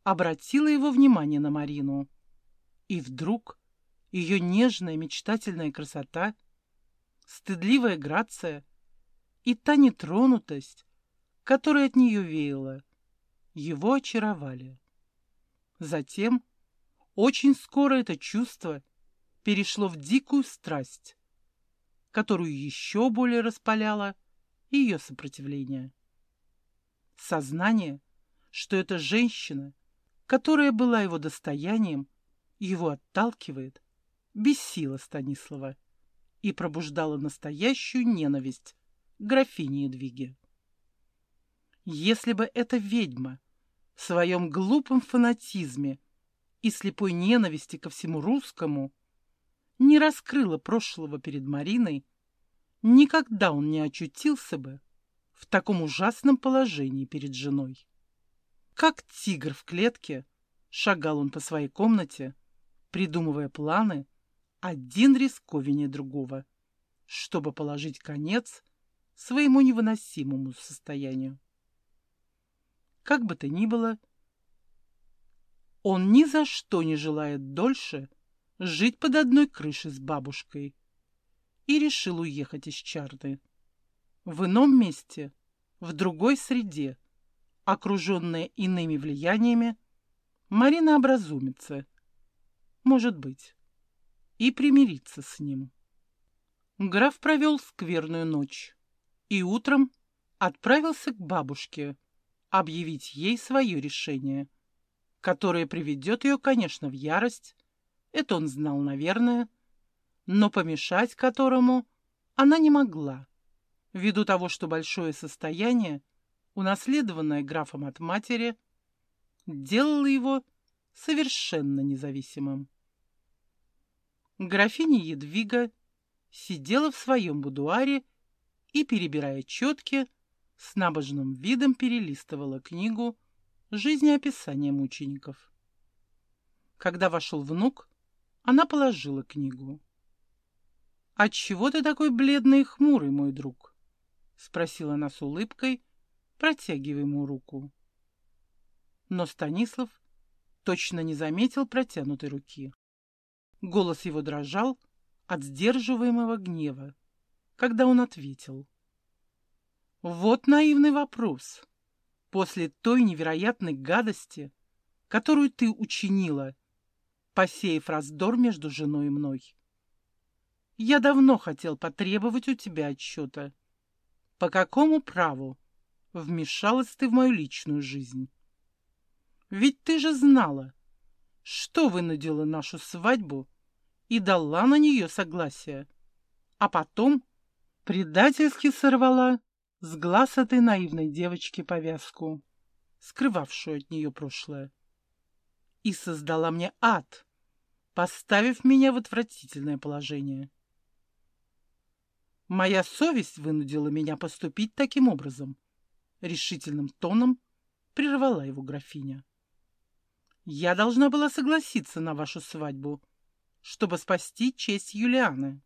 обратила его внимание на Марину. И вдруг ее нежная мечтательная красота, стыдливая грация и та нетронутость, которая от нее веяла, его очаровали. Затем очень скоро это чувство перешло в дикую страсть, которую еще более распаляло ее сопротивление. Сознание, что эта женщина, которая была его достоянием, его отталкивает, бесило Станислава и пробуждало настоящую ненависть к графине Едвиге. Если бы эта ведьма в своем глупом фанатизме и слепой ненависти ко всему русскому не раскрыла прошлого перед Мариной, никогда он не очутился бы в таком ужасном положении перед женой. Как тигр в клетке шагал он по своей комнате, придумывая планы, один рисковеннее другого, чтобы положить конец своему невыносимому состоянию. Как бы то ни было, он ни за что не желает дольше жить под одной крышей с бабушкой и решил уехать из Чарды. В ином месте, в другой среде, окруженная иными влияниями, Марина образумится, может быть, и примириться с ним. Граф провел скверную ночь и утром отправился к бабушке объявить ей свое решение, которое приведет ее, конечно, в ярость, это он знал, наверное, но помешать которому она не могла, ввиду того, что большое состояние, унаследованное графом от матери, делало его совершенно независимым. Графиня Едвига сидела в своем будуаре и, перебирая четки, с набожным видом перелистывала книгу «Жизнеописание мучеников». Когда вошел внук, она положила книгу. «Отчего ты такой бледный и хмурый, мой друг?» — спросила она с улыбкой, протягивая ему руку. Но Станислав точно не заметил протянутой руки. Голос его дрожал от сдерживаемого гнева, когда он ответил. Вот наивный вопрос. После той невероятной гадости, которую ты учинила, посеяв раздор между женой и мной. Я давно хотел потребовать у тебя отчета. По какому праву вмешалась ты в мою личную жизнь? Ведь ты же знала, что вынудило нашу свадьбу и дала на нее согласие, а потом предательски сорвала с глаз этой наивной девочки повязку, скрывавшую от нее прошлое, и создала мне ад, поставив меня в отвратительное положение. Моя совесть вынудила меня поступить таким образом. Решительным тоном прервала его графиня. Я должна была согласиться на вашу свадьбу, чтобы спасти честь Юлианы.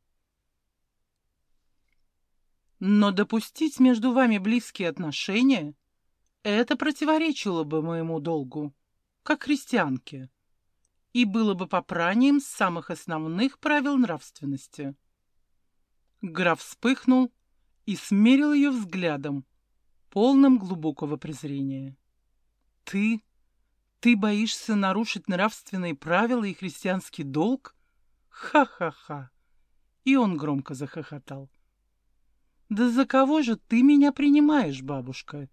Но допустить между вами близкие отношения — это противоречило бы моему долгу, как христианке, и было бы попранием самых основных правил нравственности. Граф вспыхнул и смерил ее взглядом, полным глубокого презрения. «Ты? Ты боишься нарушить нравственные правила и христианский долг? Ха-ха-ха!» И он громко захохотал. «Да за кого же ты меня принимаешь, бабушка?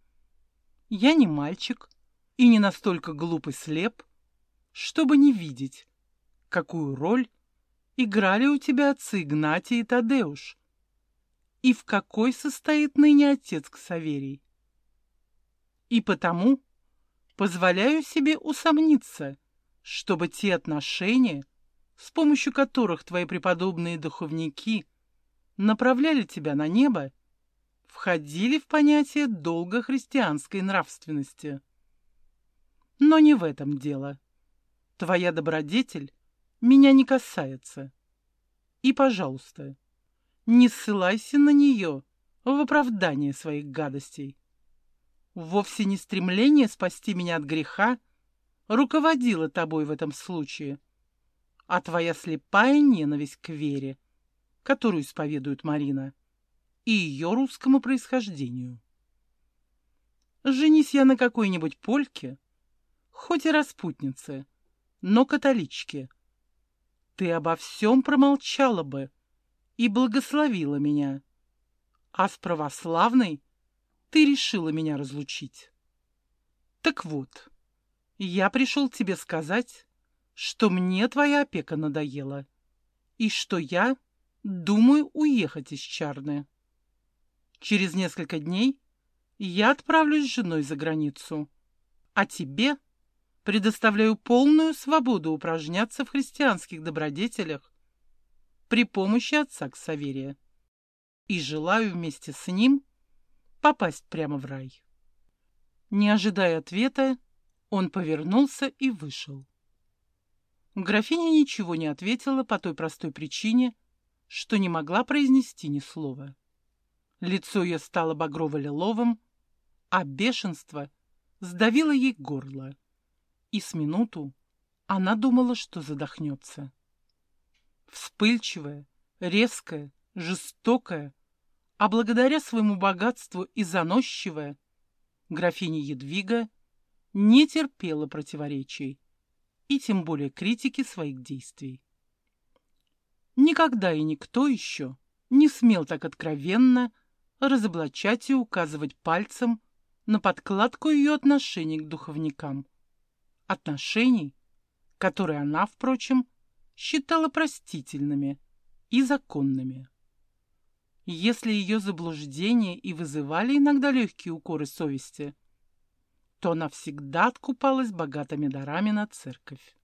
Я не мальчик и не настолько глуп и слеп, чтобы не видеть, какую роль играли у тебя отцы Игнатий и Тадеуш, и в какой состоит ныне отец Ксаверий. И потому позволяю себе усомниться, чтобы те отношения, с помощью которых твои преподобные духовники направляли тебя на небо, входили в понятие долга христианской нравственности. Но не в этом дело. Твоя добродетель меня не касается. И, пожалуйста, не ссылайся на нее в оправдание своих гадостей. Вовсе не стремление спасти меня от греха руководило тобой в этом случае, а твоя слепая ненависть к вере, которую исповедует Марина, и ее русскому происхождению. Женись я на какой-нибудь польке, хоть и распутнице, но католичке. Ты обо всем промолчала бы и благословила меня, а с православной ты решила меня разлучить. Так вот, я пришел тебе сказать, что мне твоя опека надоела, и что я думаю уехать из Чарны. Через несколько дней я отправлюсь с женой за границу, а тебе предоставляю полную свободу упражняться в христианских добродетелях при помощи отца Ксаверия и желаю вместе с ним попасть прямо в рай. Не ожидая ответа, он повернулся и вышел. Графиня ничего не ответила по той простой причине, что не могла произнести ни слова. Лицо ее стало багрово-лиловым, а бешенство сдавило ей горло, и с минуту она думала, что задохнется. Вспыльчивая, резкая, жестокая, а благодаря своему богатству и заносчивая, графиня Едвига не терпела противоречий и тем более критики своих действий. Никогда и никто еще не смел так откровенно разоблачать и указывать пальцем на подкладку ее отношений к духовникам. Отношений, которые она, впрочем, считала простительными и законными. Если ее заблуждения и вызывали иногда легкие укоры совести, то она всегда откупалась богатыми дарами на церковь.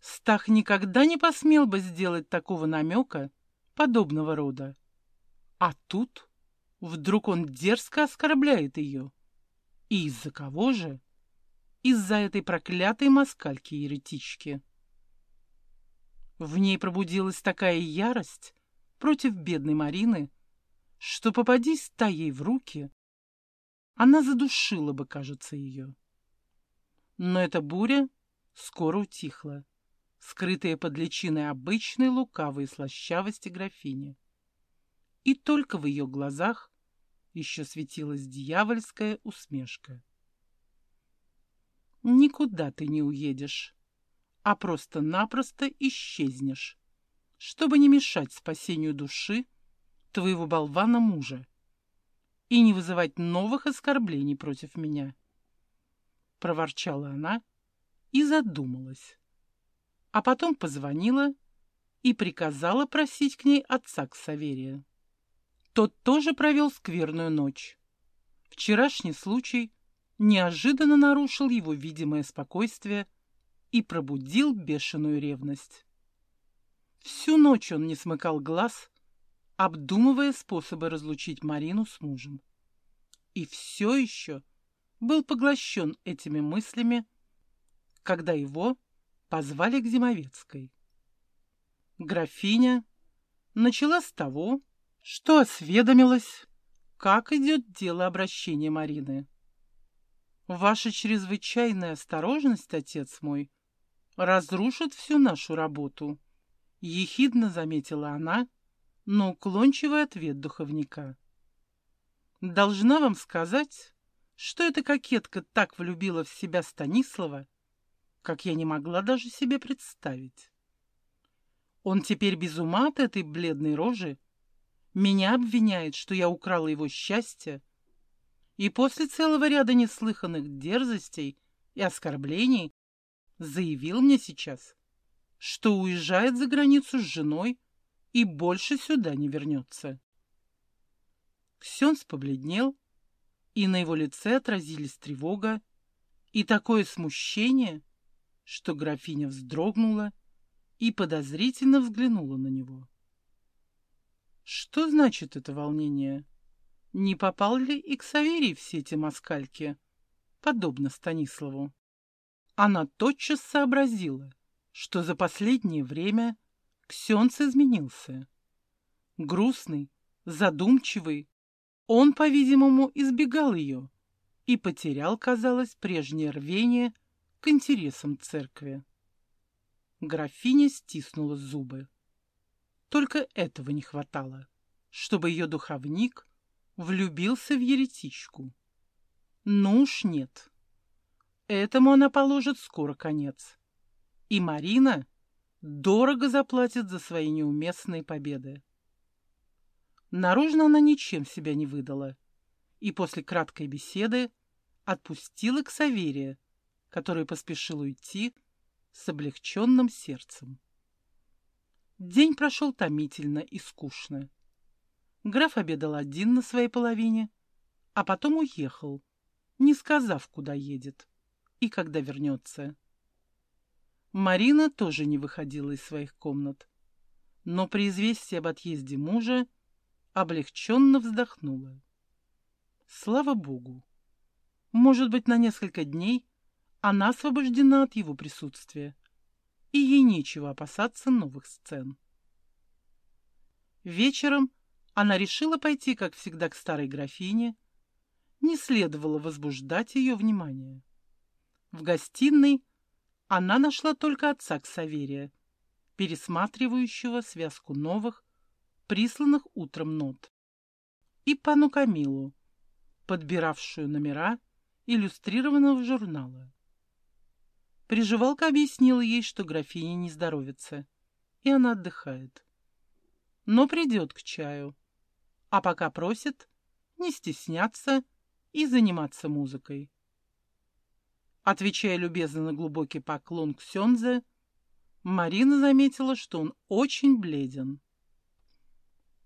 Стах никогда не посмел бы сделать такого намека подобного рода. А тут вдруг он дерзко оскорбляет ее. И из-за кого же? Из-за этой проклятой москальки-еретички. В ней пробудилась такая ярость против бедной Марины, что, попадись та ей в руки, она задушила бы, кажется, ее. Но эта буря скоро утихла скрытые под личиной обычной лукавой слащавости графини. И только в ее глазах еще светилась дьявольская усмешка. «Никуда ты не уедешь, а просто-напросто исчезнешь, чтобы не мешать спасению души твоего болвана мужа и не вызывать новых оскорблений против меня», — проворчала она и задумалась а потом позвонила и приказала просить к ней отца Ксаверия. Тот тоже провел скверную ночь. Вчерашний случай неожиданно нарушил его видимое спокойствие и пробудил бешеную ревность. Всю ночь он не смыкал глаз, обдумывая способы разлучить Марину с мужем. И все еще был поглощен этими мыслями, когда его позвали к Зимовецкой. Графиня начала с того, что осведомилась, как идет дело обращения Марины. Ваша чрезвычайная осторожность, отец мой, разрушит всю нашу работу, — ехидно заметила она, но уклончивый ответ духовника. Должна вам сказать, что эта кокетка так влюбила в себя Станислава, как я не могла даже себе представить. Он теперь без ума от этой бледной рожи, меня обвиняет, что я украла его счастье, и после целого ряда неслыханных дерзостей и оскорблений заявил мне сейчас, что уезжает за границу с женой и больше сюда не вернется. Ксенс побледнел, и на его лице отразились тревога и такое смущение, что графиня вздрогнула и подозрительно взглянула на него. Что значит это волнение? Не попал ли и к Саверии в сети москальки, подобно Станиславу? Она тотчас сообразила, что за последнее время Ксенц изменился. Грустный, задумчивый, он, по-видимому, избегал ее и потерял, казалось, прежнее рвение — к интересам церкви. Графиня стиснула зубы. Только этого не хватало, чтобы ее духовник влюбился в еретичку. Ну уж нет. Этому она положит скоро конец. И Марина дорого заплатит за свои неуместные победы. Наружно она ничем себя не выдала, и после краткой беседы отпустила к Саверия, который поспешил уйти с облегченным сердцем. День прошел томительно и скучно. Граф обедал один на своей половине, а потом уехал, не сказав, куда едет и когда вернется. Марина тоже не выходила из своих комнат, но при известии об отъезде мужа облегченно вздохнула. Слава Богу! Может быть, на несколько дней она освобождена от его присутствия, и ей нечего опасаться новых сцен. Вечером она решила пойти, как всегда, к старой графине. Не следовало возбуждать ее внимание. В гостиной она нашла только отца Ксаверия, пересматривающего связку новых, присланных утром нот, и пану Камилу, подбиравшую номера иллюстрированного журнала. Приживалка объяснила ей, что графиня не здоровится, и она отдыхает. Но придет к чаю. А пока просит не стесняться и заниматься музыкой. Отвечая любезно на глубокий поклон к Сёнзе, Марина заметила, что он очень бледен.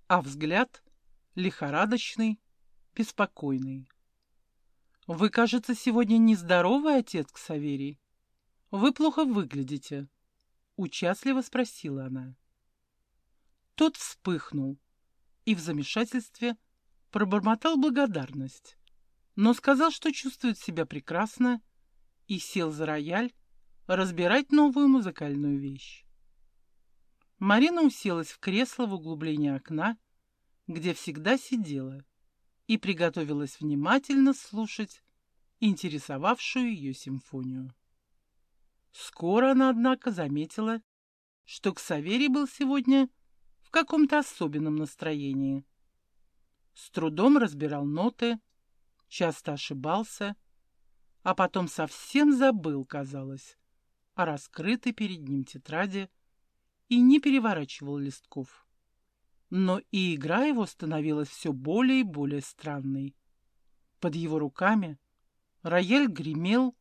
А взгляд лихорадочный, беспокойный. «Вы, кажется, сегодня нездоровый, отец Ксаверий?» «Вы плохо выглядите», — участливо спросила она. Тот вспыхнул и в замешательстве пробормотал благодарность, но сказал, что чувствует себя прекрасно, и сел за рояль разбирать новую музыкальную вещь. Марина уселась в кресло в углублении окна, где всегда сидела, и приготовилась внимательно слушать интересовавшую ее симфонию. Скоро она, однако, заметила, что Ксаверий был сегодня в каком-то особенном настроении. С трудом разбирал ноты, часто ошибался, а потом совсем забыл, казалось, о раскрытой перед ним тетради и не переворачивал листков. Но и игра его становилась все более и более странной. Под его руками рояль гремел,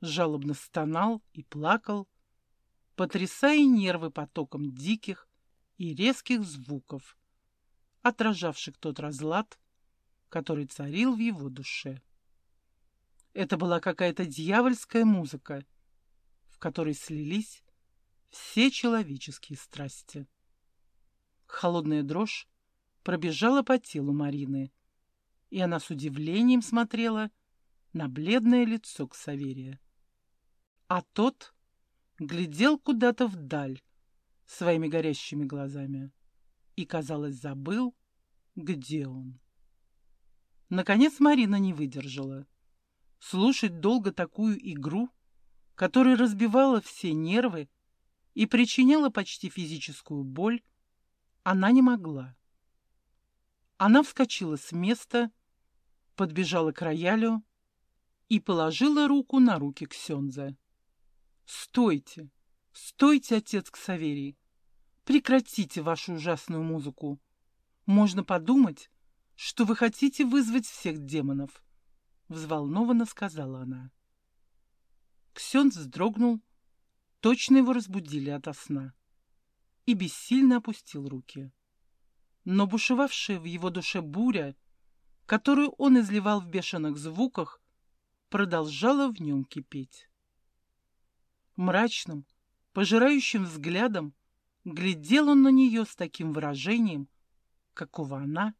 жалобно стонал и плакал, потрясая нервы потоком диких и резких звуков, отражавших тот разлад, который царил в его душе. Это была какая-то дьявольская музыка, в которой слились все человеческие страсти. Холодная дрожь пробежала по телу Марины, и она с удивлением смотрела на бледное лицо Ксаверия. А тот глядел куда-то вдаль своими горящими глазами и, казалось, забыл, где он. Наконец Марина не выдержала. Слушать долго такую игру, которая разбивала все нервы и причиняла почти физическую боль, она не могла. Она вскочила с места, подбежала к роялю и положила руку на руки Ксенза. «Стойте! Стойте, отец Ксаверий! Прекратите вашу ужасную музыку! Можно подумать, что вы хотите вызвать всех демонов!» Взволнованно сказала она. Ксенз вздрогнул, точно его разбудили ото сна, и бессильно опустил руки. Но бушевавшая в его душе буря, которую он изливал в бешеных звуках, продолжала в нем кипеть. Мрачным, пожирающим взглядом глядел он на нее с таким выражением, какого она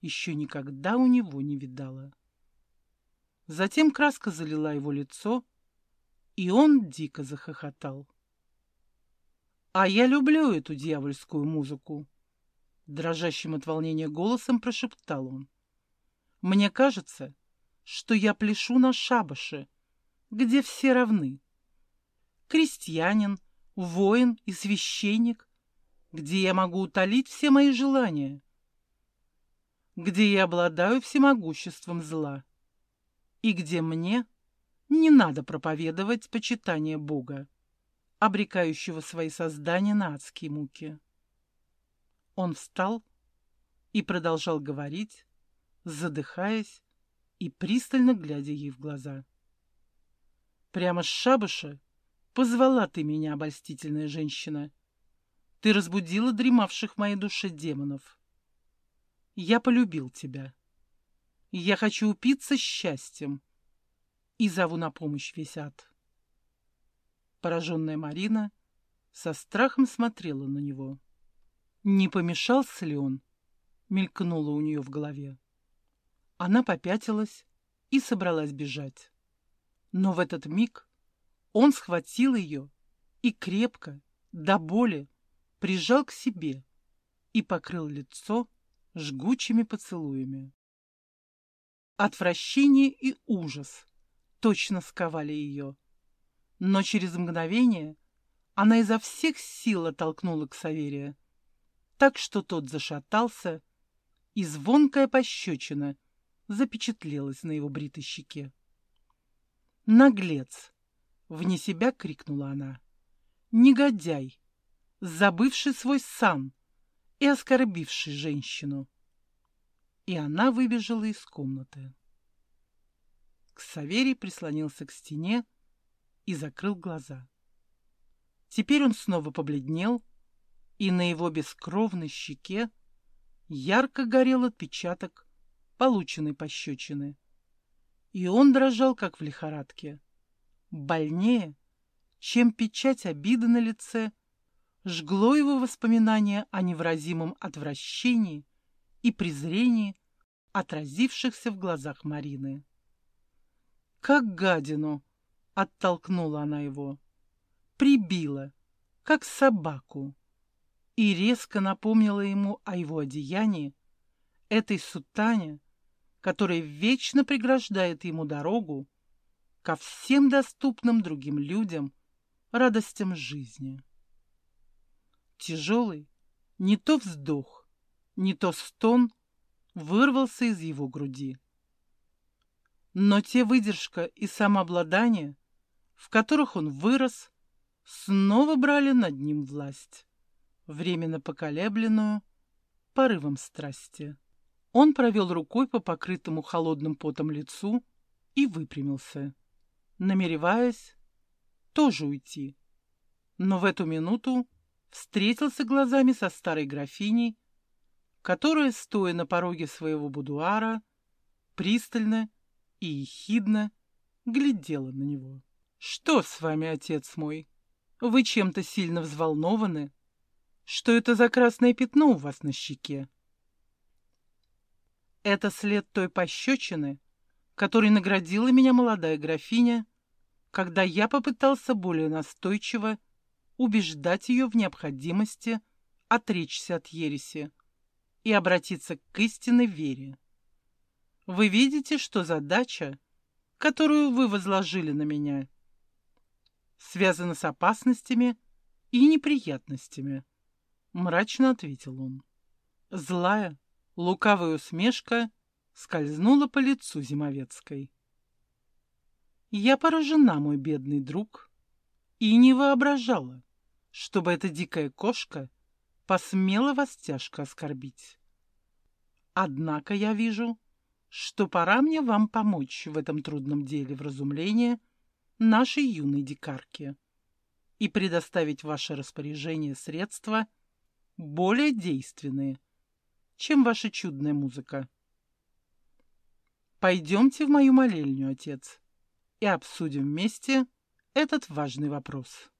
еще никогда у него не видала. Затем краска залила его лицо, и он дико захохотал. «А я люблю эту дьявольскую музыку!» Дрожащим от волнения голосом прошептал он. «Мне кажется, что я пляшу на шабаше, где все равны. Крестьянин, воин и священник, где я могу утолить все мои желания, где я обладаю всемогуществом зла и где мне не надо проповедовать почитание Бога, обрекающего свои создания на адские муки. Он встал и продолжал говорить, задыхаясь и пристально глядя ей в глаза. Прямо с шабаша позвала ты меня, обольстительная женщина. Ты разбудила дремавших в моей душе демонов. Я полюбил тебя. Я хочу упиться счастьем и зову на помощь весь ад. Пораженная Марина со страхом смотрела на него. Не помешался ли он? Мелькнуло у нее в голове. Она попятилась и собралась бежать. Но в этот миг он схватил ее и крепко, до боли, прижал к себе и покрыл лицо жгучими поцелуями. Отвращение и ужас точно сковали ее. Но через мгновение она изо всех сил оттолкнула к так что тот зашатался, и звонкая пощечина запечатлелась на его бритой щеке. «Наглец!» — вне себя крикнула она. «Негодяй! Забывший свой сан и оскорбивший женщину!» И она выбежала из комнаты. Ксаверий прислонился к стене и закрыл глаза. Теперь он снова побледнел, и на его бескровной щеке ярко горел отпечаток полученной пощечины. И он дрожал, как в лихорадке. Больнее, чем печать обиды на лице, жгло его воспоминание о невыразимом отвращении и презрении, отразившихся в глазах Марины. Как гадину! Оттолкнула она его. Прибила, как собаку. И резко напомнила ему о его одеянии, этой сутане, которая вечно преграждает ему дорогу ко всем доступным другим людям радостям жизни. Тяжелый, не то вздох, не то стон вырвался из его груди. Но те выдержка и самообладание, в которых он вырос, снова брали над ним власть, временно поколебленную порывом страсти. Он провел рукой по покрытому холодным потом лицу и выпрямился, намереваясь тоже уйти. Но в эту минуту встретился глазами со старой графиней, которая, стоя на пороге своего будуара, пристально и ехидно глядела на него. «Что с вами, отец мой? Вы чем-то сильно взволнованы? Что это за красное пятно у вас на щеке?» Это след той пощечины, которой наградила меня молодая графиня, когда я попытался более настойчиво убеждать ее в необходимости отречься от ереси и обратиться к истинной вере. Вы видите, что задача, которую вы возложили на меня, связана с опасностями и неприятностями, мрачно ответил он. Злая, лукавая усмешка скользнула по лицу Зимовецкой. Я поражена, мой бедный друг, и не воображала, чтобы эта дикая кошка посмела вас тяжко оскорбить. Однако я вижу, что пора мне вам помочь в этом трудном деле вразумления нашей юной дикарки и предоставить в ваше распоряжение средства более действенные, чем ваша чудная музыка. Пойдемте в мою молельню, отец, и обсудим вместе этот важный вопрос.